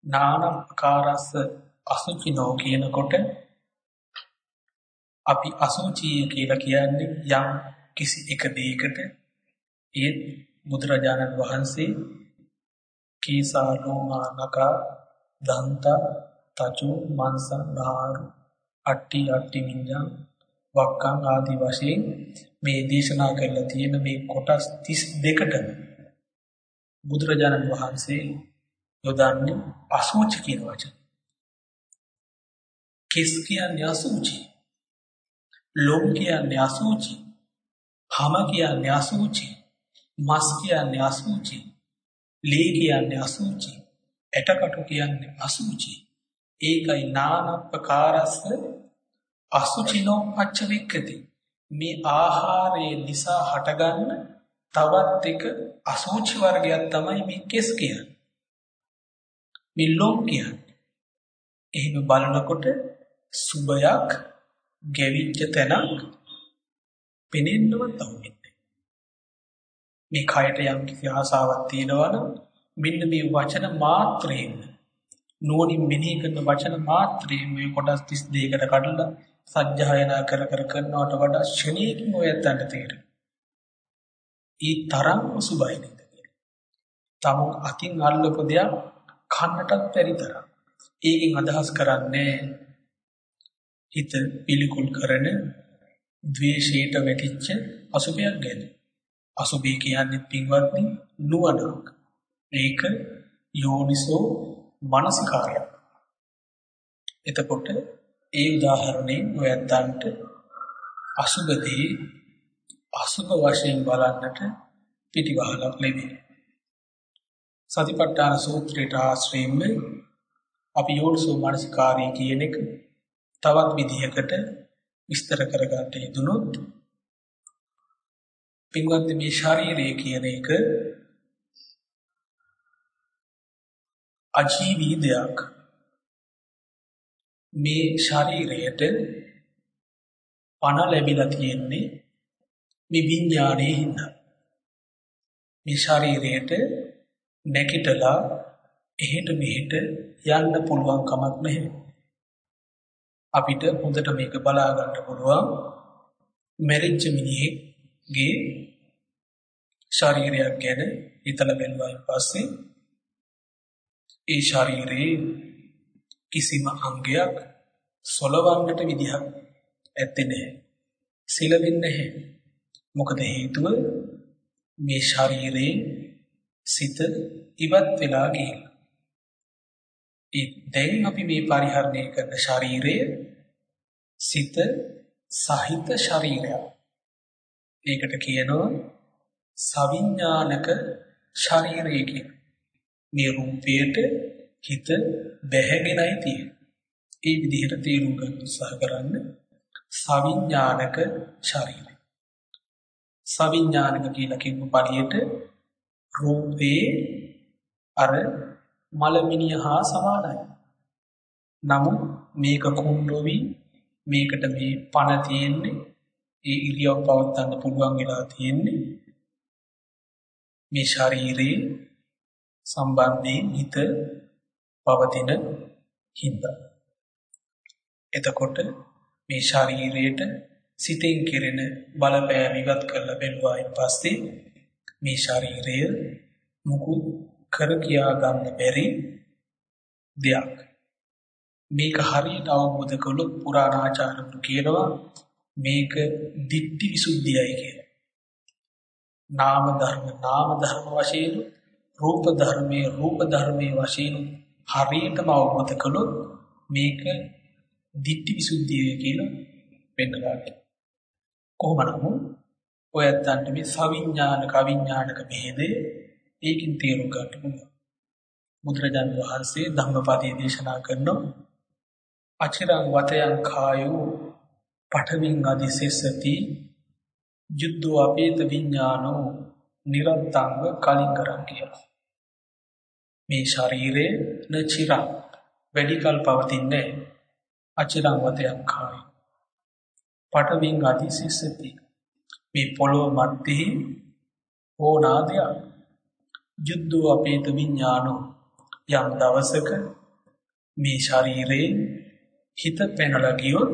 නානකාරස්ස අසුචිනෝ කියනකොට අපි අසුචිය කියලා කියන්නේ යම් කිසි එක දෙයකට ඒ බුදුරජාණන් වහන්සේ කීසා ලෝමා නකා දන්ත තචු මන්ස නාරු අට්ටි අට්ටි විඤ්ඤා වක්කං ආදී වශයෙන් මේ දේශනා කරලා තියෙන මේ කොටස් 32ටම බුදුරජාණන් වහන්සේ යොදන්නේ අසුචි කියන වචන. කිස් කියන්නේ අසුචි. ලොම් කියන්නේ අසුචි. හම කියන්නේ අසුචි. මස් කියන්නේ අසුචි. ලේ කියන්නේ අසුචි. ඇටකටු කියන්නේ අසුචි. ඒකයි නානප්පකාරස්ස අසුචිනෝ පච්චවික්කති. මේ ආහාරය නිසා හටගන්න තවත් එක අසුචි වර්ගයක් තමයි මේ කෙස් කියන්නේ. මේ ලොම් කියන්නේ. එහෙම බලනකොට සුබයක් ගෙවිච්ච තැනක් පෙනෙන්නවත් අවුෙන්නේ. මේ කයට යම් කිසි ආසාවක් තියෙනවා නම් මෙන්න මේ වචන මාත්‍රයෙන් නුවණින් මෙනෙහි කරන වචන මාත්‍රයෙන් මේ කොටස් 32කට කඩලා සත්‍යයනා කර කර කරනවට වඩා ශනීයකින් ඔය යත්තන්ට තේරෙනවා. ඊ තරම් සුබයි නේද කියලා. තමුන් අතින් අල්ලපු දෙයක් කන්නටත් බැරි තරම්. ඒකෙන් අදහස් කරන්නේ හිත පිළිකුල් කරන ද්වේෂයට වැටිච්ච අසුභයක් ගැන. අසුභය කියන්නේ පින්වත්නි නුවණක්. ඒක යෝනිසෝ මනසිකාරයක්. එතකොට ඒ උදාහරණයෙන් ඔයයන්ට අසුභදී අසුභ වශයෙන් බලන්නට පිටිවහලක් ලැබෙනවා. සතිපට්ඨාන සූත්‍රයට ආශ්‍රයෙන්ම අපි යෝනිසෝ මනසිකාරය කියන එක තවත් විදිහකට විස්තර කරගන්න යෙදුනොත් පින්වත් මේ ශාරීරිය කියන එක අජීවී දෙයක්. මේ ශරීරයට පණ ලැබිලා තියෙන්නේ මේ විඥානයේ හින්දා. මේ ශරීරයට නැකිටලා එහෙට මෙහෙට යන්න පුළුවන් කමක් නැහැ. අපිට හොඳට මේක බලා ගන්න පුළුවන්. මැරිච්ච මිනිහෙක්ගේ ශරීරයක් ගැන හිතලා බැලුවායින් පස්සේ ඒ ශරීරයේ කිසිම අංගයක් සොලවන්නට විදිහක් ඇත්තේ නැහැ. සිලෙන්නේ නැහැ. මොකද හේතුව මේ ශරීරයේ සිත ඉවත් වෙලා ගිහින්. ඒ දැන් අපි මේ පරිහරණය කරන ශරීරය සිත සහිත ශරීරයක්. ඒකට කියනවා සවිඥානික ශරීරය කියලා. මේ රූපයට හිත බැහැගෙනයි තියෙන්නේ. ඒ විදිහට තේරුම් ගන්න උත්සාහ කරන්න සවිඥානික ශරීරය. සවිඥානික කියලා කියපු පරියට රූපේ අර මලමිනිය හා සමානයි. නමුත් මේක කුණ්ඩෝවි මේකට මේ පණ තියෙන්නේ ඒ ඉරියව් පවත්වන්න පුළුවන් වෙලා තියෙන්නේ මේ ශරීරයේ සම්බන්ධයෙන් හිත පවතින හින්දා. එතකොට මේ ශරීරයට සිතෙන් කෙරෙන බලපෑම ඉවත් කරලා බැලුවායින් පස්සේ මේ ශරීරය මුකුත් කර කියා ගන්න බැරි දෙයක්. මේක හරියට අවබෝධ කළොත් පුරාණාචාර්යවරු කියනවා මේක ditthi visuddhiyයි කියලා. නාම ධර්ම නාම ධර්ම වශයෙන් රූප ධර්මයේ රූප ධර්මයේ වශයෙන් හරියටම අවබෝධ කළොත් මේක ditthi visuddhiය කියලා වෙන්නලා කොහොම නමුත් ඔයත්තන්ට මේ සවිඥානික අවිඥානික ભેදය ඒකින් තේරුම් ගන්න පුළුවන්. බුදුරජාණන් වහන්සේ ධම්මපදයේ දේශනා කරනවා අචිරං වතයන් කායෝ පඨවින් අදිසෙසති යුද්ධෝ අපේත විඥානෝ නිරන්තංග කලින් කරන් කියලා. මේ ශරීරේ නචිරං වැඩි කල පවතින්නේ අචිරං වතයන් කායෝ පඨවින් අදිසෙසති මේ පොළොව මැත්තේ ඕනාදයක්. යුද්ධෝ අපේත විඥානෝ. යම් දවසක මේ ශරීරේ හිත පැනලා ගියොත්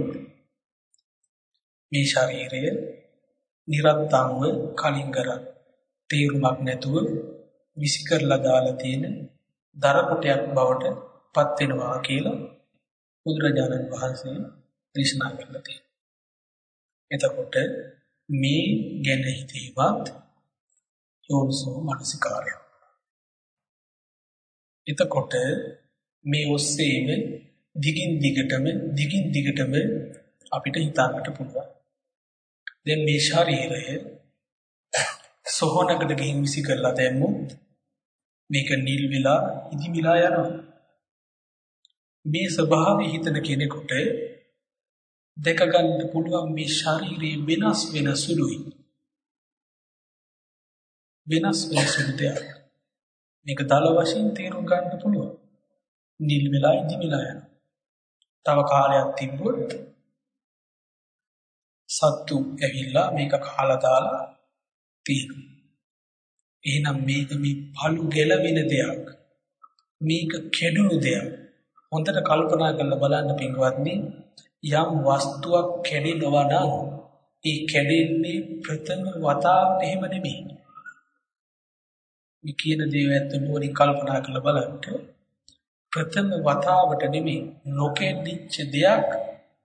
මේ ශරීරය නිරත්තංව කලින් කරා තේරුමක් නැතුව විසි කරලා දාලා තියෙන දර කොටයක් බවට පත් වෙනවා කියලා බුදුරජාණන් වහන්සේ දේශනා කරලා තියෙනවා. එතකොට මේ ගැන හිතීමත් යෝනිසෝ මනසිකාරය. එතකොට මේ ඔස්සේම දිගින් දිගටම දිගින් දිගටම අපිට හිතන්නට පුළුවන්. දැන් මේ ශරීරය සොහනකට ගිහින් විසි කරලා දැම්මොත් මේක නිල් වෙලා ඉදිමිලා යනවා. මේ ස්වභාවය හිතන කෙනෙකුට දැක ගන්න පුළුවන් මේ ශරීරයේ වෙනස් වෙන සුළුයි. වෙනස් වෙන සුළු දෙයක්. මේක දල වශයෙන් තේරුම් ගන්න පුළුවන්. නිල් වෙලා ඉදිමිලා යනවා. තව කාලයක් තිබ්බොත් සත්තු ඇවිල්ලා මේක කාලා දාලා තියෙනවා. එහෙනම් මේක මේ පළු ගැලවෙන දෙයක්. මේක කෙඩුණු දෙයක්. හොඳට කල්පනා කරලා බලන්න පින්වත්නි යම් වස්තුවක් කැඩෙනවා නම් ඒ කැඩෙන්නේ ප්‍රථම වතාවට එහෙම නෙමෙයි. මේ කියන දේ ඇත්ත නුවණින් කල්පනා කරලා බලන්න ප්‍රථම වතාවට නෙමෙයි නොකෙඩිච්ච දෙයක්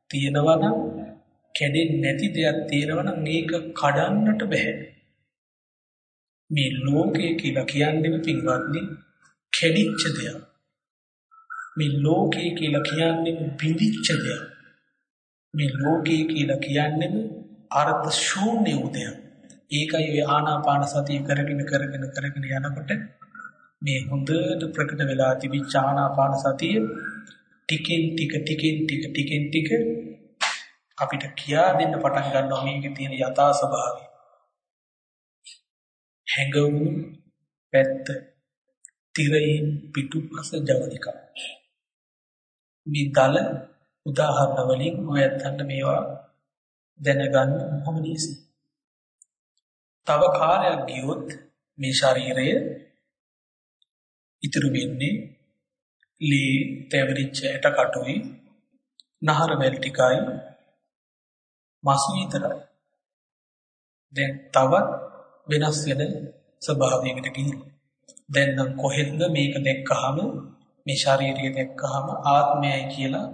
තියෙනවා නම් කැඩෙන්නේ නැති දෙයක් තියෙනවා නම් ඒක කඩන්නට බෑ. මේ ලෝකය කියලා කියන්නේ පින්වත්නි කැඩිච්ච දෙයක්. මේ ලෝකය කියලා කියන්නේ බිඳිච්ච දෙයක්. මේ ලෝකය කියලා කියන්නේ අර්ථ ශූන්‍ය උදයක්. ඒකයි ඔය ආනාපාන සතිය කරගෙන කරගෙන කරගෙන යනකොට මේ හොඳට ප්‍රකට වෙලා තිබිච්ච ආනාපාන සතිය ටිකෙන් ටික ටිකෙන් ටික ටිකෙන් ටික අපිට කියා දෙන්න පටන් ගන්නවා මේකේ තියෙන යථා ස්වභාවය. හැඟවුණු පැත්ත තිරයින් පිටුපස ජවනිකා. මේ දල උදාහරණ වලින් ඔයයන්ට මේවා දැනගන්න බොහොම ලේසි. තව කාලයක් ගියොත් මේ ශරීරය ඉතුරු වෙන්නේ ලී තැවරිච්ච ඇට කටුයි නහර වැල් ටිකයි මස් විතරයි. දැන් තවත් වෙනස් වෙන ස්වභාවයකට ගිහින් දැන් නම් කොහෙන්ද මේක දැක්කහම මේ ශාරීරිය දැක්කහම ආත්මයයි කියලා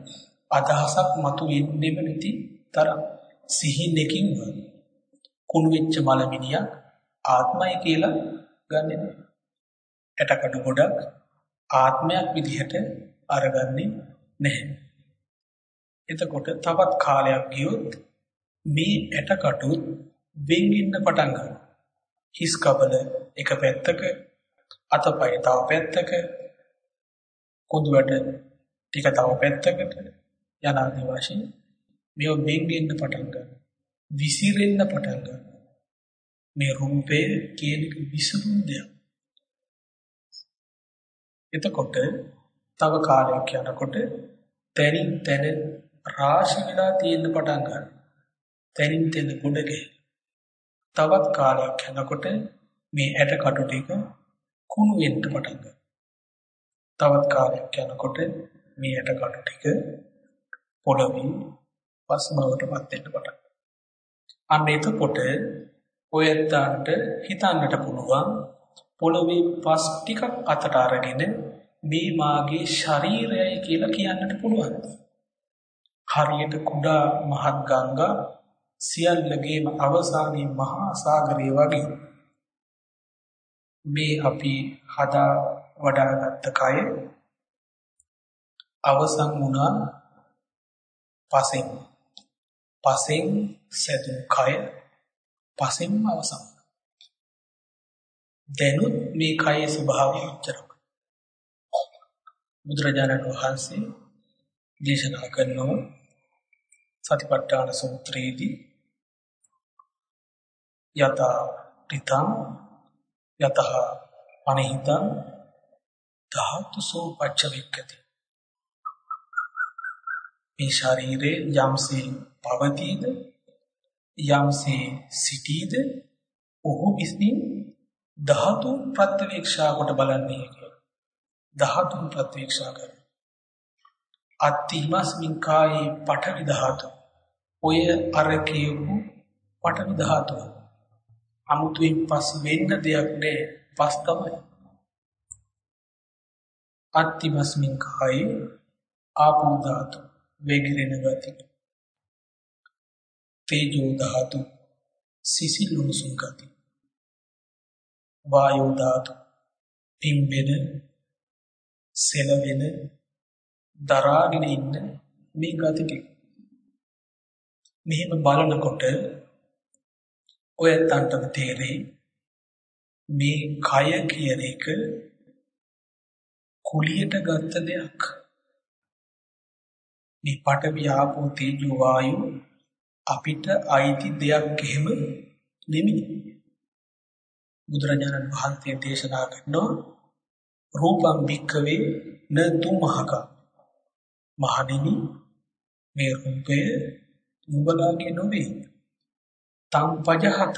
අදහසක් මතුවෙන්නෙම නැති තරම් සිහිනකින් කුණු වෙච්ච මලමිනියක් ආත්මයි කියලා ගන්නෙ නෑ. ඇටකඩ ගොඩක් ආත්මයක් විදිහට අරගන්නේ නැහැ. එතකොට තවත් කාලයක් ගියොත් මේ ඇටකටුත් වෙන්ගින්න පටන් ගන්නවා. හිස් කබල එක පැත්තක අතපය තව පැත්තක කුඳුවට ටික තව පැත්තකට යනාදී වශයෙන් මේව වෙන්ගෙන්න පටන් ගන්නවා. විසිරෙන්න පටන් ගන්නවා. මේ රූපේ කියන එක විසිරුම් දෙයක්. එතකොට තව කාලයක් යනකොට තැනින් තැන රාශි වෙලා තියෙන්න පටන් ගන්නවා. තැනින් තැන ගොඩ තවත් කාලයක් යනකොට මේ ඇට කටු ටික කුණු වෙන්න පටන් ගන්නවා. තවත් කාලයක් යනකොට මේ ඇට කටු ටික පොළවේ පස් බවට පත් වෙන්න පටන් අන්න එතකොට ඔයත්තන්ට හිතන්නට පුළුවන් පොළවේ පස් ටිකක් අතට අරගෙන මේ මාගේ ශරීරයයි කියලා කියන්නට පුළුවන්. හරියට කුඩා මහත් ගංගා සියල්ලගේම අවසානයේ මහා සාගරය වගේ මේ අපි හදා වඩාගත්ත කය අවසන් වුණා පසෙන්. පසෙන් සැදුම් කය පසෙන්ම අවසන් දැනුත් මේ කයේ ස්වභාවය උච්චරක බුදුරජාණන් වහන්සේ දේශනා කරනවා සතිපට්ඨාන සූත්‍රයේදී යතා ටිතං යතහ අනිහිතං ධාතුසෝ පච්චවික්කති මේ ශරීරේ යම්සේ පවතීද යම්සේ සිටීද ඔහු විසින් ධාතු ප්‍රත්‍යවේක්ෂා කොට බලන්නේ කියලා. ධාතු ප්‍රත්‍යවේක්ෂා කරන. අත්තිමස්මින් කායේ පඨවි ධාතු. ඔය අර කියපු පඨවි ධාතුව. අමුතුවෙන් පස් වෙන්න දෙයක් නෑ පස් තමයි. අත්තිමස්මින් කායේ ආපෝ ධාතු වේගිරෙන ගති. තේජෝ ධාතු සිසිල් උණුසුම් ගති. වායෝ ධාතු පිම්බෙන සෙලවෙන දරාගෙන ඉන්න මේ ගති ටික. මෙහෙම බලනකොට ඔය තන්ටම තේරෙයි මේ කය කියන එක කුලියට ගත්ත දෙයක්. මේ පඨවි ආපෝ තේජෝ වායු අපිට අයිති දෙයක් එහෙම නෙමෙයි. බුදුරජාණන් වහන්සේ දේශනා කරනවා රූපම් භික්ඛවේ න තුමහක මහණෙනි මේ රූපය නුඹලාගේ නොවේ. තං පජහත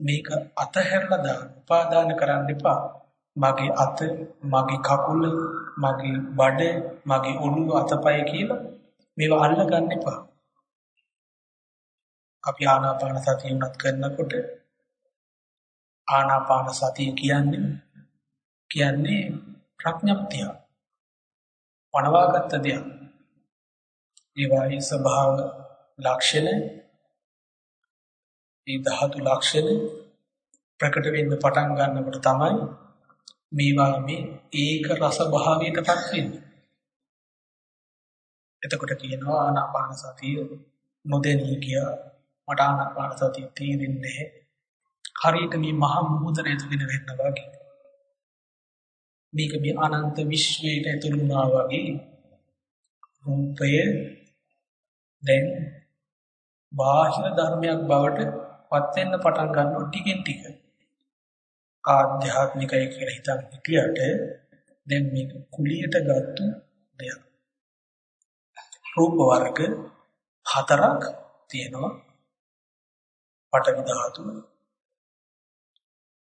මේක අතහැරලා දාන්න උපාදාන කරන්න එපා. මගේ අත, මගේ කකුල, මගේ බඩ, මගේ ඔළුව අතපය කියලා මේවා අල්ල ගන්න එපා. අපි ආනාපාන සතිය උනත් කරනකොට ආනාපාන සතිය කියන්නේ කියන්නේ ප්‍රඥප්තිය. පණවාගත්ත දෙයක්. ඒවායේ ස්වභාව ලක්ෂණ මේ ධාතු ලක්ෂණ ප්‍රකට වෙන්න පටන් ගන්නකොට තමයි මේවා මේ ඒක රස භාවයටපත් වෙන්නේ. එතකොට කියනවා ආනාපාන සතිය නොදෙනී කියා මට ආනාපාන සතිය තේරෙන්නේ නැහැ. හරියට මේ මහා මුහුදට ඇතුළෙන වෙන්න වගේ. මේක මේ අනන්ත විශ්වයට ඇතුළු වුණා වගේ රූපය දැන් බාහිර ධර්මයක් බවට පත් වෙන්න පටන් ගන්නවා ටිකෙන් ටික. ආධ්‍යාත්මිකයි කියලා හිතන් හිටියට දැන් මේක කුලියට ගත්තු දෙයක්. රූප වර්ග හතරක් තියෙනවා. පඨවි ධාතුව,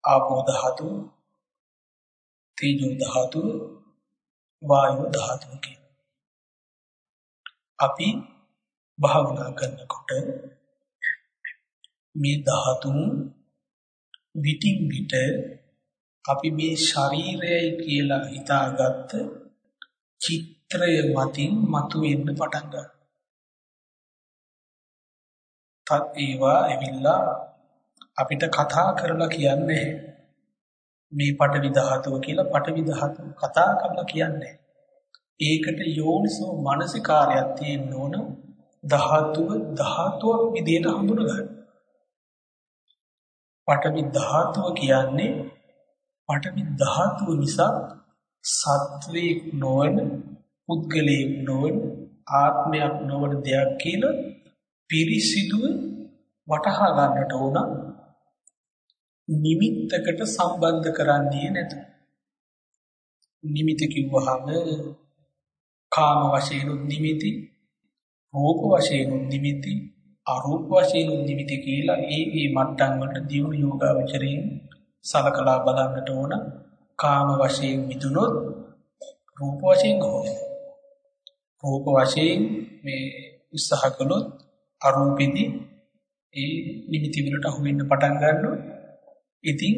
ආපෝ ධාතුව, තේජෝ ධාතුව, වායු ධාතුව අපි භාවනා කරනකොට මේ ධාතුන් විටින් විට අපි මේ ශරීරයයි කියලා හිතාගත්ත චිත්‍රය මතින් මතුවෙන්න පටන් ගන්නවා. තත් ඒවා ඇවිල්ලා අපිට කතා කරලා කියන්නේ මේ පටවි ධාතුව කියලා පටවි ධාතුව කතා කරලා කියන්නේ. ඒකට යෝනිසෝ මානසිකාරයක් තියෙන්න ඕන ධාතුව ධාතුවක් විදියට හඳුනගන්න. පඨවි ධාතුව කියන්නේ පඨවි ධාතුව නිසා සත්වයක් නොවන පුද්ගලයෙක් නොවන ආත්මයක් නොවන දෙයක් කියලා පිරිසිදුව වටහා ගන්නට ඕන නිමිත්තකට සම්බන්ධ කරන්නේ නැත. නිමිති කිව්වහම කාම වශයෙන් නිමිති, රූප වශයෙන් නිමිති, අරූප වශයෙන් නිමිති කියලා ඒ ඒ මට්ටම් වලට දියුණු යෝගාවචරයෙන් සලකලා බලන්නට ඕන කාම වශයෙන් මිදුනොත් රූප වශයෙන් හොයන රූප වශයෙන් මේ උත්සාහ කළොත් අරූපෙදි ඒ නිමිති වලට අහු වෙන්න පටන් ගන්නවා. ඉතින්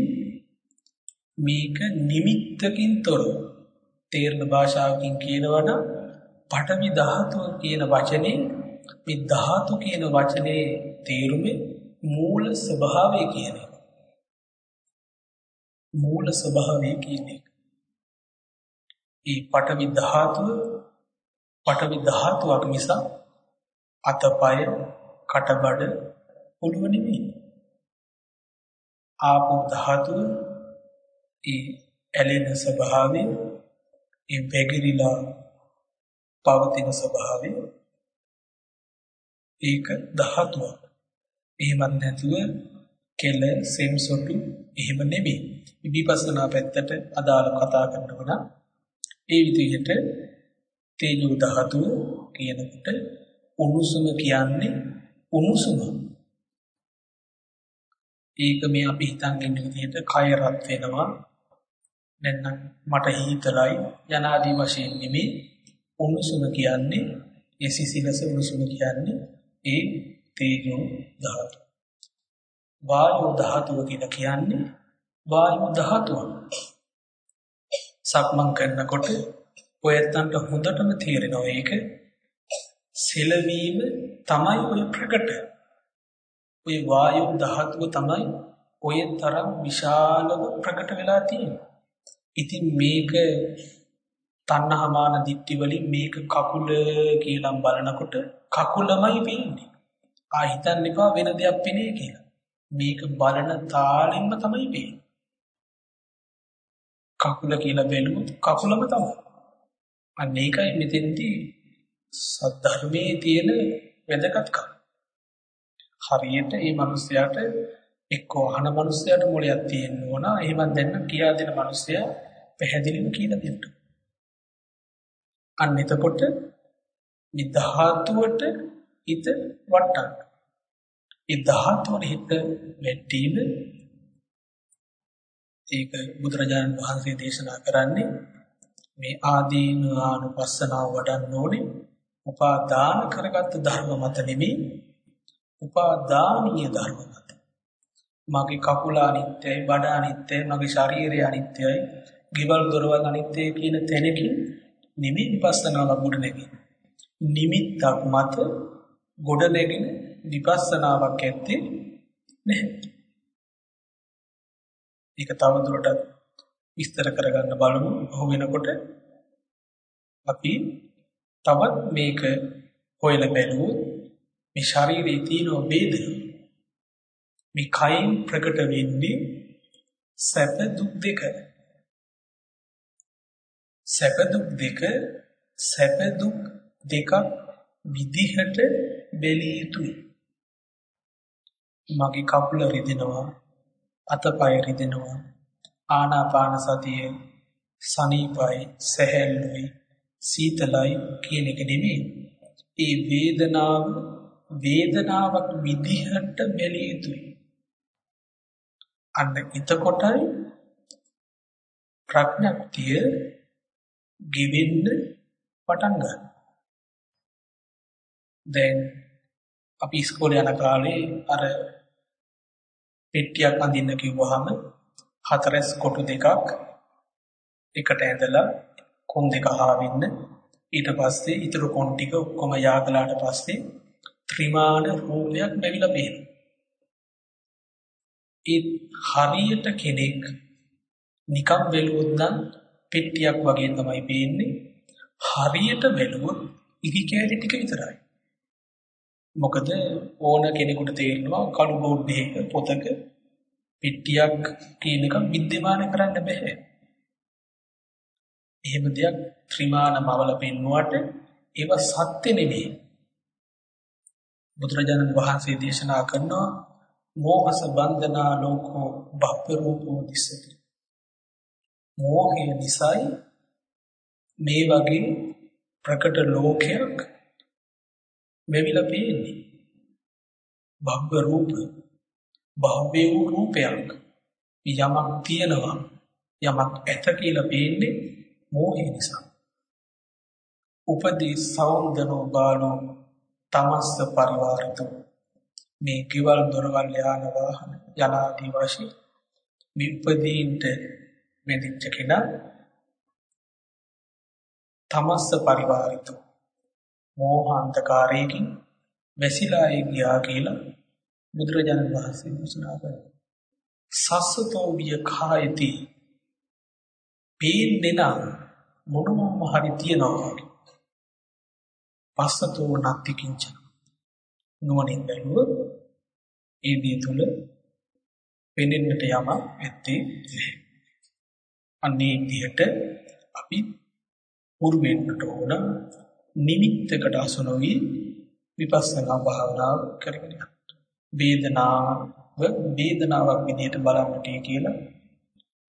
මේක නිමිත්තකින් තොරව තේරන භාෂාවකින් කියනවා නම් පඨවි ධාතුව කියන වචනේ මේ ධාතු කියන වචනේ තේරුමේ මූල ස්වභාවය කියන එක. මූල ස්වභාවය කියන එක. ඒ පඨවි ධාතුව පඨවි ධාතුවක් නිසා අතපය කටබඩ ඔළුව නෙමෙයි. ආපෝ ධාතුව ඒ ඇලෙන ස්වභාවය ඒ බැගිරිලා පවතින ස්වභාවය ඒක ධාතුවක්. එහෙමත් නැතුව කෙල සෙම්සොටු එහෙම නෙමෙයි. විපස්සනා පැත්තට අදාළ කතා කරනකොට ඒ විදිහට තේජෝ ධාතුව කියනකොට උණුසුම කියන්නේ උණුසුම. ඒක මේ අපි හිතන් ඉන්න විදිහට කය රත් වෙනවා. නැත්නම් මට හීතලයි යනාදී වශයෙන් නෙමෙයි උණුසුම කියන්නේ ඒ සිසිලස උණුසුම කියන්නේ ඒ තේජෝ ධාතුව. වායු ධාතුව කියලා කියන්නේ වායු ධාතුව. සක්මන් කරනකොට ඔයත්තන්ට හොඳටම තේරෙනවා ඒක සෙලවීම තමයි ඔය ප්‍රකට. ඔය වායු ධාතුව තමයි ඔය තරම් විශාලව ප්‍රකට වෙලා තියෙන්නේ. ඉතින් මේක තණ්හාමාන දිට්ටි වලින් මේක කකුල කියලා බලනකොට කකුලමයි පේන්නේ. ආ හිතන්න එපා වෙන දෙයක් පෙනේ කියලා. මේක බලන තාලෙන්ම තමයි පේන්නේ. කකුල කියලා බැලුවොත් කකුලම තමයි. අන්න ඒකයි මෙතෙන්දී සද්ධර්මයේ තියෙන වැදගත්කම. හරියට මේ මිනිස්යාට එක්කෝ අහන මිනිස්යාට මොලයක් තියෙන්න ඕන. එහෙම දැන්න කියා දෙන මිනිස්යා පැහැදිලිව කියලා දෙන්න. අන්න එතකොට මේ ධාතුවට හිත වටන්න. ඒ ධාතුවට හිත වැටීම ඒක බුදුරජාණන් වහන්සේ දේශනා කරන්නේ මේ ආදීනානුපස්සනාව වඩන්න ඕනේ. උපාදාන කරගත්ත ධර්ම මත නෙමෙයි උපාදානීය ධර්ම මත. මගේ කකුල අනිත්‍යයි බඩ අනිත්‍යයි මගේ ශරීරය අනිත්‍යයි ගෙවල් දොරවල් අනිත්‍යයි කියන තැනකින් නෙමෙයි විපස්සනාව ගොඩ නැගෙන්නේ නිමිත්තක් මත ගොඩ නැගෙන විපස්සනාවක් ඇත්තේ නැහැ ඒක තව දුරටත් විස්තර කරගන්න බලමු. ඔහු වෙනකොට අපි තවත් මේක හොයලා බැලුවොත් මේ ශරීරයේ තියෙන වේදන මේ කයින් ප්‍රකට වෙන්නේ සැප දුක් දෙක. සැප දුක් දෙක සැප දුක් දෙකක් විදිහට බැලිය යුතුයි. මගේ කකුල රිදෙනවා අතපය රිදෙනවා ආනාපාන සතිය සනීපයි සැහැල්ලුයි සීතලයි කියන එක නෙමෙයි ඒ වේදනාව වේදනාවක් විදිහට බැලිය යුතුයි අන්න එතකොටයි ප්‍රඥප්තිය ගෙවෙන්න පටන් ගන්න. දැන් අපි ඉස්කෝලේ යන කාලේ අර පෙට්ටියක් අඳින්න කිව්වහම හතරස් කොටු දෙකක් එකට ඇඳලා කොන් දෙක ආවෙන්න ඊට පස්සේ ඊටු කොන් ටික ඔක්කොම යාගලාට පස්සේ ත්‍රිමාන රූපයක් ලැබිලා පේනවා. ඒ හරියට කෙනෙක් නිකම් බැලුවොත් නම් පෙට්ටියක් වගේ තමයි පේන්නේ. හරියට බැලුවොත් ඉරි කෑලි ටික විතරයි. මොකද ඕන කෙනෙකුට තේරෙනවා කළු බෝඩ් එකක පොතක පෙට්ටියක් කියන එක විද්‍යමාන කරන්න බෑ. එහෙම දෙයක් ත්‍රිමානමවල පෙන්වුවට ඒව සත්‍ය නෙමෙයි. බුදුරජාණන් වහන්සේ දේශනා කරනවා මෝහස බන්ධනා ලෝකෝ බප්ප රූපෝ දිසති. මෝහය නිසායි මේ වගේ ප්‍රකට ලෝකයක් මෙවිලා පේන්නේ. භව්‍ය රූප භව්‍ය වූ රූපයක් යමක් තියෙනවා යමක් ඇත කියලා පේන්නේ මෝහය නිසා. උපදී සෞන්දනෝ බාලෝ තමස්ස පරිවාරිතෝ මේ කිවල් දොරවල් යාන වාහන යනාදී වශයෙන් විපදීන්ට මෙදිච්ච කෙනා තමස්ස පරිවාරිතෝ මෝහාන්තකාරයකින් වැසිලා ගියා කියලා බුදුරජාණන් වහන්සේ දේශනා කරනවා. සස්සතෝ විය කායති පේන්නේ නම් මොනවාම හරි තියනවා වගේ. පස්සතෝ නත්ති කිංචන. නුවණින් බැලුවොත් ඒ දී තුල පෙනෙන්නට යම ඇත්තේ නැහැ. අන්නේ විදිහට අපි පුරු වෙන්නට ඕන නිමිත්තකට අසු නොවි විපස්සනා භාවනාව කරගෙන යන්න. වේදනාව වේදනාවක් විදිහට බලන්නට කියලා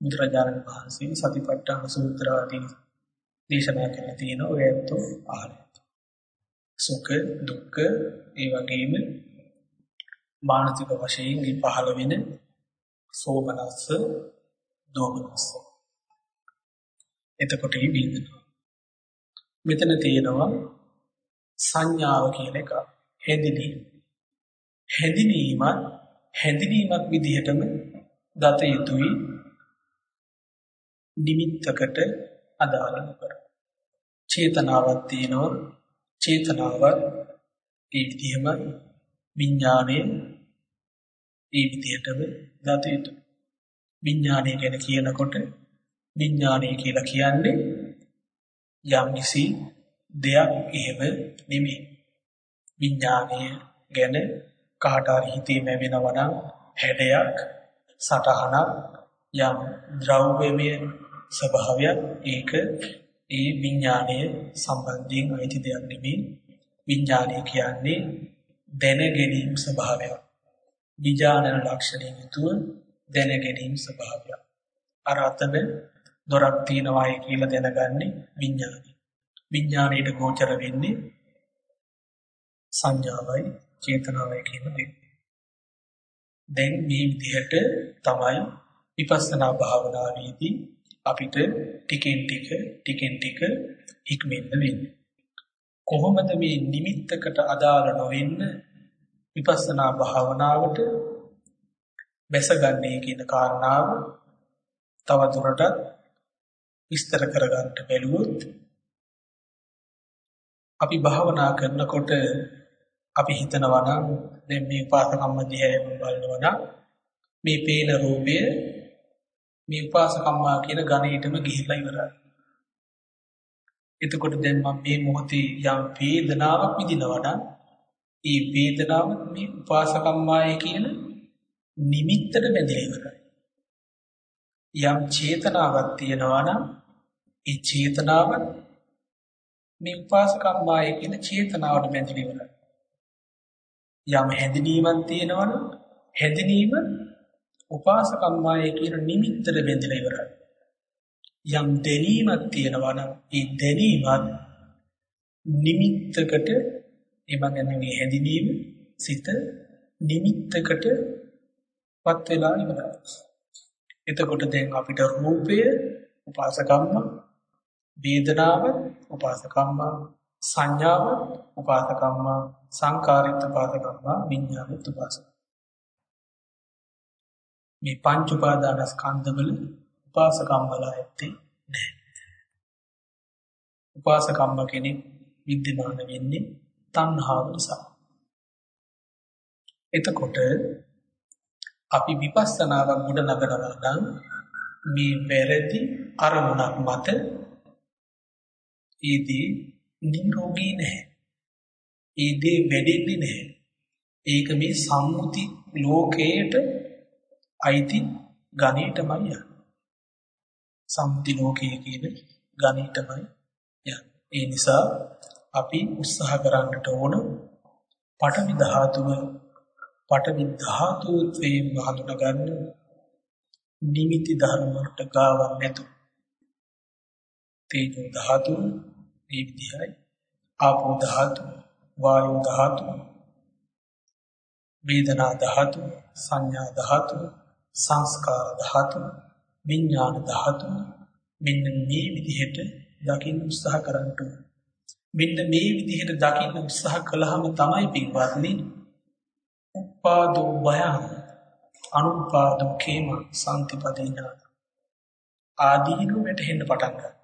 බුදුරජාණන් වහන්සේ සතිපට්ඨාන සූත්‍ර ආදී දේශනා කරලා තියෙනවා ඔය ඇත්තෝ අහලා. සුඛ දුක්ඛ ඒ වගේම මානසික වශයෙන් මේ පහළ වෙන සෝමනස්ස දෝමනස්ස එතකොට මේ වේදනාව මෙතන තියෙනවා සංඥාව කියන එක හැඳිනීම. හැඳිනීමත් හැඳිනීමක් විදිහටම දත යුතුයි නිමිත්තකට අදාළ නොකර. චේතනාවක් තියෙනවා චේතනාවක් ඒ විදිහම විඥාණය ඒ විදිහටම දත යුතුයි. විඥාණය ගැන කියනකොට විඥාණය කියලා කියන්නේ යම්කිසි දෙයක් එහෙම නෙමෙයි. විඥානය ගැන කාට හරි හිතේ නැවෙනවා නම් හැඩයක් සටහනක් යම් ද්‍රව්‍යමය ස්වභාවයක් ඒක ඒ විඥානය සම්බන්ධයෙන් අයිති දෙයක් නෙමෙයි. විඥානය කියන්නේ දැන ගැනීම ස්වභාවයක්. විඥානන ලක්ෂණයෙන් යුතුව දැන ගැනීම ස්වභාවයක්. අර අතන දොරක් තියනවායි කියලා දැනගන්නේ විඥානය. විඥාණයට ගෝචර වෙන්නේ සංඥාවයි චේතනාවයි කියන දේ. දැන් මේ විදිහට තමයි විපස්සනා භාවනාවේදී අපිට ටිකෙන් ටික ටිකෙන් ටික ඉක්මෙන්න වෙන්නේ. කොහොමද මේ නිමිත්තකට අදාළ නොවෙන්න විපස්සනා භාවනාවට බැසගන්නේ කියන කාරණාව තව දුරටත් විස්තර කරගන්න බැලුවොත් අපි භාවනා කරනකොට අපි හිතනවා නම් දැන් මේ උපාසකම්ම දිහා බලනවා නම් මේ පේන රූපය මේ උපාසකම්මා කියන ගණේටම ගිහිල්ලා ඉවරයි. එතකොට දැන් මම මේ මොහොතේ යම් වේදනාවක් විඳිනවා නම් ඒ වේදනාව මේ උපාසකම්මාය කියන නිමිත්තට බැඳිලා ඉවරයි. යම් චේතනාවක් තියෙනවා නම් ඒ චේතනාව මේ උපාසකම්මාය කියන චේතනාවට බැඳිලා ඉවරයි. යම් හැඳිනීමක් තියෙනවා නම් හැඳිනීම උපාසකම්මාය කියන නිමිත්තට බැඳිලා ඉවරයි. යම් දැනීමක් තියෙනවා නම් ඒ දැනීමත් නිමිත්තකට එමගන මේ හැඳිනීම සිත නිමිත්තකට පත් වෙලා ඉවරයි. එතකොට දැන් අපිට රූපය උපාසකම්ම වේදනාව උපාසකම්ම සංඥාව උපාසකම්ම සංකාරිත උපාසකම්ම විඤ්ඤාණිත උපාසක මේ පංච උපාදානස්කන්ධවල උපාසකම් වල ඇත්තේ නැහැ. උපාසකම්ම කෙනෙක් විද්‍යමාන වෙන්නේ තණ්හාව නිසා. එතකොට අපි විපස්සනාවක් ගොඩ නගනවා නම් මේ වැරදි අරමුණක් මත ඒදී නිරෝගී නැහැ. ඒදී වැඩෙන්නේ නැහැ. ඒක මේ සම්මුති ලෝකයට අයිති ගණිතමයි යන්නේ. සම්මුති ලෝකයේ කියන ගණිතමයි යන්නේ. ඒ නිසා අපි උත්සාහ කරන්නට ඕන පඨවි ධාතුව පඨවි ධාතුත්වයෙන් හඳුනා ගන්න නිමිති ධර්ම වලට ගාවක් නැතු. තේජෝ ධාතුව මේ විදිහයි ආපෝ ධාතුව වායෝ ධාතුව වේදනා ධාතුව සංඥා ධාතුව සංස්කාර ධාතුව විඥාන ධාතුව මෙන්න මේ විදිහට දකින්න උත්සාහ කරන්න ඕනේ. මෙන්න මේ විදිහට දකින්න උත්සාහ කළාම තමයි පින්වත්නි උපාදෝ භයං අනුපාදෝ කේම සම්තිපදින ආදීනු වැටෙන්න පටන් ගන්නවා.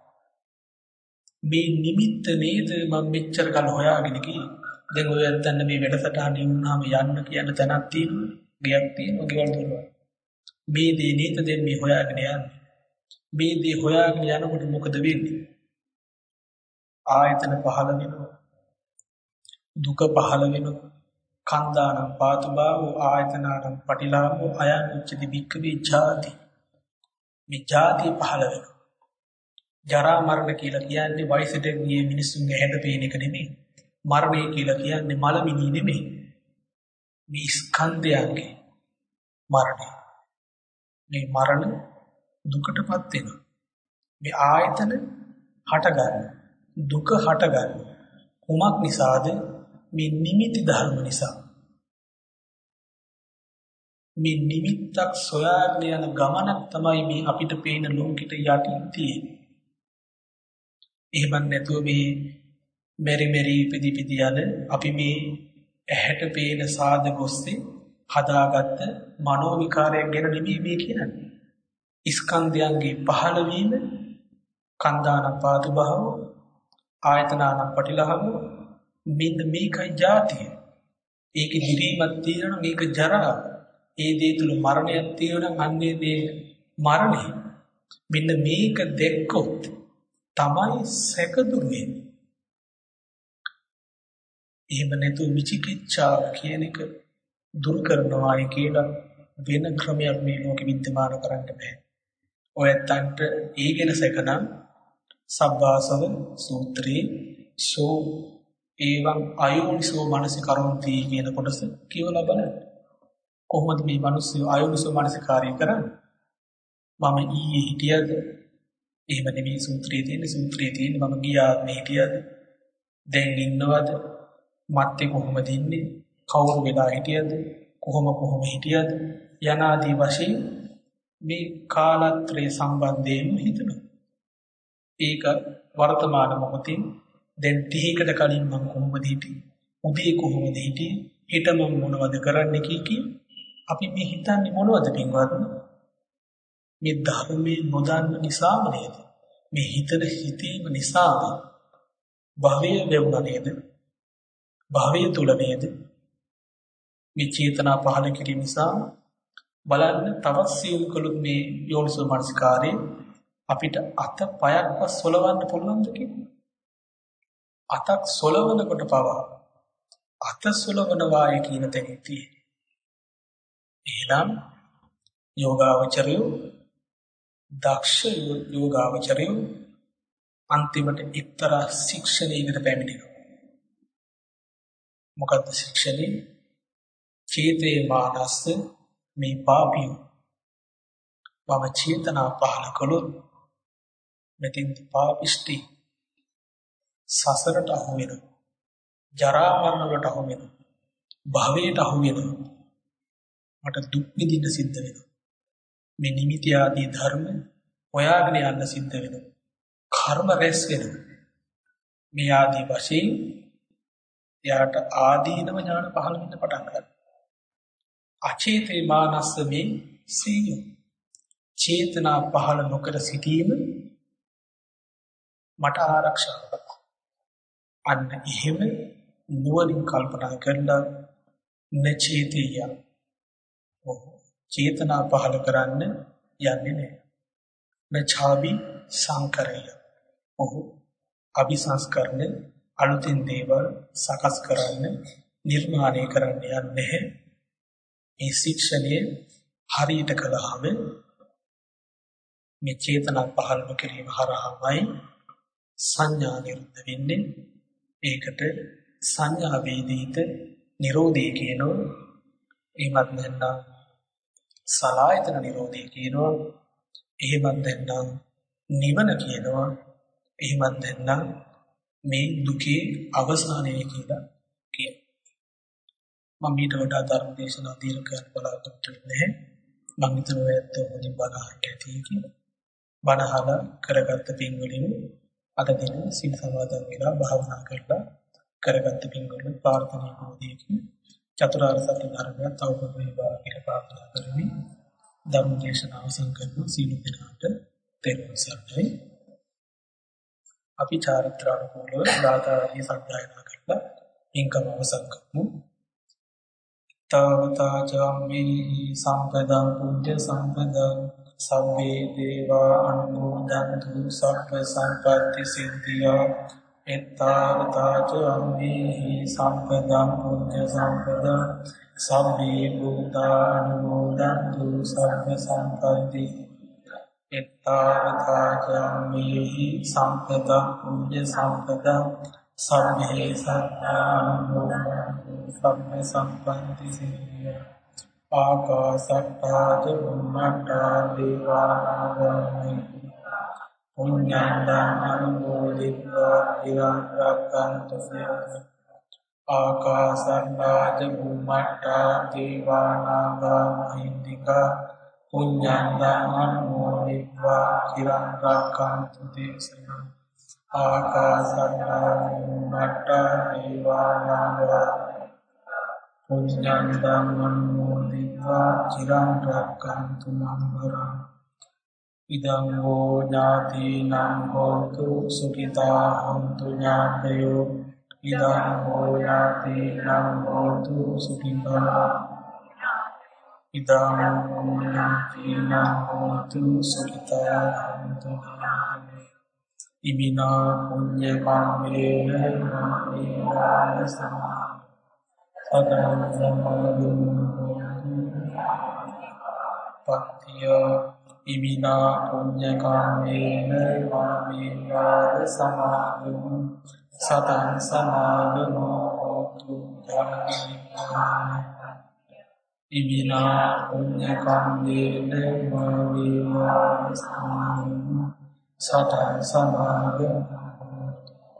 මේ නිමිත්ත නේද මම මෙච්චර කල් හොයාගෙන ගියේ. දැන් ඔය ඇත්තන්න මේ වැඩසටහන වුණාම යන්න කියන තැනක් තියෙනවා. ගයක් තියෙනවා ගෙවල් දොරවල්. මේ දේ නේද දැන් මේ හොයාගෙන යන්නේ. මේ දේ හොයාගෙන යනකොට මොකද වෙන්නේ? ආයතන පහළ වෙනවා. දුක පහළ වෙනවා. කන්දානම් පාතුබාවෝ ආයතනානම් පටිලාභෝ අයං උච්චති බික්කවේ ජාති. මේ ජාති පහළ වෙනවා. ජරා මරණ කියලා කියන්නේ වයසට ගිය මිනිස්සුන්ගේ හැඩ පේන එක නෙමෙයි. මරණය කියලා කියන්නේ මලමිනී නෙමෙයි. මේ ස්කන්ධයන්ගේ මරණය. මේ මරණ දුකටපත් වෙනවා. මේ ආයතන හට ගන්න. දුක හට ගන්න. කුමක් නිසාද? මේ නිමිති ධර්ම නිසා. මේ නිමිත්තක් සොයාගෙන යන ගමනක් තමයි මේ අපිට පේන ලෝකෙට යටින් තියෙන්නේ. එහෙම නැතුව මේ මෙරි මෙරි පිදි පිදි යන අපි මේ ඇහැට පේන සාධක ඔස්සේ හදාගත්ත මනෝ විකාරයක් ගැන නෙමෙයි මේ කියන්නේ. ස්කන්ධයන්ගේ පහළවීම කන්දානම් පාතු භව ආයතනානම් පටිලහම මෙන්න මේකයි ජාතිය. ඒක දිරීමක් තියෙනවා මේක ජරා. ඒ දේ තුල මරණයක් තියෙනවා අන්නේ දේ මරණය. මෙන්න මේක දැක්කොත් තමයි සැකදුරු වෙන්නේ. එහෙම නැතුව විචිකිච්ඡාව කියන එක දුරු කරනවායි කියලා වෙන ක්‍රමයක් මේ ලෝකෙ විද්‍යමාන කරන්න බෑ. ඔයත්තන්ට ඊගෙන සැකනම් සබ්බාසව සූත්‍රයේ සෝ ඒවං අයෝනිසෝ මනසිකරොන්ති කියන කොටස කියවලා බලන්න. කොහොමද මේ මිනිස්සු අයෝනිසෝ මනසිකාරය කරන්නේ? මම ඊයේ හිටියද? එහෙම නෙමෙයි සූත්‍රයේ තියෙන සූත්‍රයේ තියෙන මම ගියා මේ හිටියද? දැන් ඉන්නවද? මත්තේ කොහොමද ඉන්නේ? කවුරු වෙලා හිටියද? කොහොම කොහොම හිටියද? යනාදී වශයෙන් මේ කාලත්‍රයේ සම්බන්ධයෙන් හිතනවා. ඒක වර්තමාන මොහොතේ දැන් ටිකකට කලින් මම කොහොමද හිටියේ? උදේ කොහොමද හිටියේ? හෙට මම මොනවද කරන්න කී කී අපි මේ හිතන්නේ මොනවද පින්වත්? මේ ධර්මයේ නොදන්න නිසාම නේද? මේ හිතන හිතීම නිසාම භවය ලැබුණා නේද? භවය තුල නේද? මේ චේතනා පහළ කිරීම නිසා බලන්න තවත් සියුම් කළොත් මේ යෝනිසෝ මනසිකාරේ අපිට අත පයක්වත් සොලවන්න පුළුවන්ද අතක් සොලවනකොට පවා අත සොලවන වාය කියන තැනදී එහෙනම් යෝගාවචරය දක්ෂ යෝගාවචරය අන්තිමට එක්තරා ශික්ෂණයකට පැමිණෙනවා. මොකද්ද ශික්ෂණේ? චේතේ මානස්ස මේ පාපියෝ. මම චේතනා පහල කළොත් මෙතින් පාපිෂ්ටි සසරට අහු වෙනවා. ජරා මරණ වලට අහු වෙනවා. භවයට අහු වෙනවා. මට දුක් විඳින්න සිද්ධ වෙනවා. මේ නිමිති ආදී ධර්ම හොයාගෙන යන්න සිද්ධ වෙනවා. කර්ම රැස් වෙනවා. මේ ආදී වශයෙන් එයාට ආදීනව ඥාන පහළ වෙන්න පටන් ගන්නවා. අචේතේ මානස්ස මේ සීය චේතනා පහළ නොකර සිටීම මට ආරක්ෂාවක් අන්න එහෙම නුවණින් කල්පනා කරලා නචේතිය චේතනා පහළ කරන්න යන්නේ නැහැ නචාබි සංකරය. ඔහු අபிසංස්කරණ අලුතින් දේවල් සකස් කරන්න නිර්මාණය කරන්න යන්නේ. නැහැ මේ ශික්ෂණය හරියට කළාම මේ චේතනා පහළ කිරීම හරහාමයි සංඥා නිරුද්ධ වෙන්නේ. ඒකට සංඥා වේදිත නිරෝධය කියනවා. එහෙමත් නැත්නම් සලායතන නිරෝධය කියනවා. එහෙමත් නැත්නම් නිවන කියනවා. එහෙමත් නැත්නම් මේ දුකේ අවසානය කියලා කියනවා. මම ඊට වඩා ධර්ම දේශනා දීර්ඝ කරන්න බලාපොරොත්තු වෙන්නේ මම හිතනවා ඇත්ත හොඳින් බණහට ඇති කියලා. බණහල කරගත්ත පින් වලින් අද දින සිල් සමාදන් වෙලා භාවනා කරලා කරගත්ත පින් වලින් ප්‍රාර්ථනා කරෝදීකින් චතුරාර්ය සත්‍ය ධර්මය තවබෝධ වේවා කියලා ප්‍රාර්ථනා කරමි. ධර්ම දේශනාව සංකල්ප සීල දිනාට තෙරුවන් සරණයි. අපි චාරිත්‍රානුකූලව දාතාදී සත්‍යයනා කරලා ඉන්කම අවසන් කරමු. තාවතා චම්මේහි සම්පදං පුඤ්ඤ සම්පදං සබ්බේ දේවා අනුමෝදන්තු සබ්බ සම්පත්ති සිද්ධියා එත්තාවතා චම්මේහි සම්පදං පුඤ්ඤ සම්පදං සබ්බේ භූතා අනුමෝදන්තු සබ්බ සම්පත්ති එත්තාවතා චම්මේහි සම්පදං පුඤ්ඤ සම්පදං සබ්බේ සත්තානුමෝදන්තු සබ්බ සම්පන්ති සිද්ධිය ආකාසට්ටා ච බුම්මට්ටා දේවානාගාමි පුඤ්ඤන්තං අනුමෝදිत्वा තිරං රක්ඛන්තු සියං ආකාසන්නාද බුම්මට්ටා දේවානාගා මහින්దికා පුඤ්ඤන්තං අනුමෝදිत्वा තිරං රක්ඛන්තු දේශනං ආකාසන්නාද බුම්මට්ටා දේවානාගා පුඤ්ඤන්තං අනුමෝදිत्वा තිරං රක්ඛන්තු මං වරං ඉදං හෝ ඥාතිනං හෝතු සුඛිතා හොන්තු ඥාතයෝ. ඉදං හෝ ඥාතිනං හෝතු සුඛිතා. ඉදං හෝ ඥාතිනං හෝතු සුඛිතා හොන්තු ඉමිනා පුඤ්ඤ කම්මේන මාමේන සමා පත්තිය ඉමිනා පුඤ්ඤ කම්මේන මාමේවාද සමාගමු සතං සමාගමෝ හෝතු ඉමිනා පුඤ්ඤ කම්මේන මාමේවාද සමාගමු සතං සමාගමෝ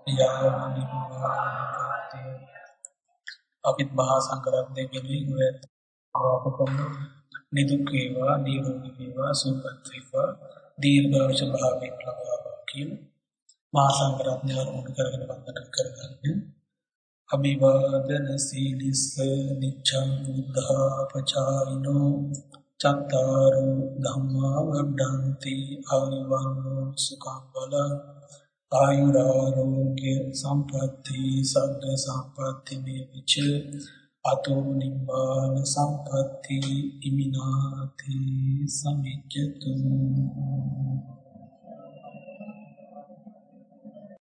යානිවා අපිත් මහා සංඝරත්නය වෙනුවෙන් ඔය අපකම නිදුක් වේවා නිරෝගී වේවා සුවපත් වේවා දීර්ඝායුෂ භාවයෙන් ලබාවා කියන මහා සංඝරත්නය අනුමත කරගෙන වන්දනා කරගන්න. අභිවාදන සීලිස්ස නිච්ඡං බුද්ධාපචායිනෝ චත්තාරෝ ධම්මා වඩ්ඩಂತಿ ආයුවන්නෝ සුඛං බලං ආයුරාෝග්‍ය සම්පatti සග්ග සම්පatti මේ විච අතෝ නිබ්බාන සම්පatti ඉමිනාති සමිච්ඡතු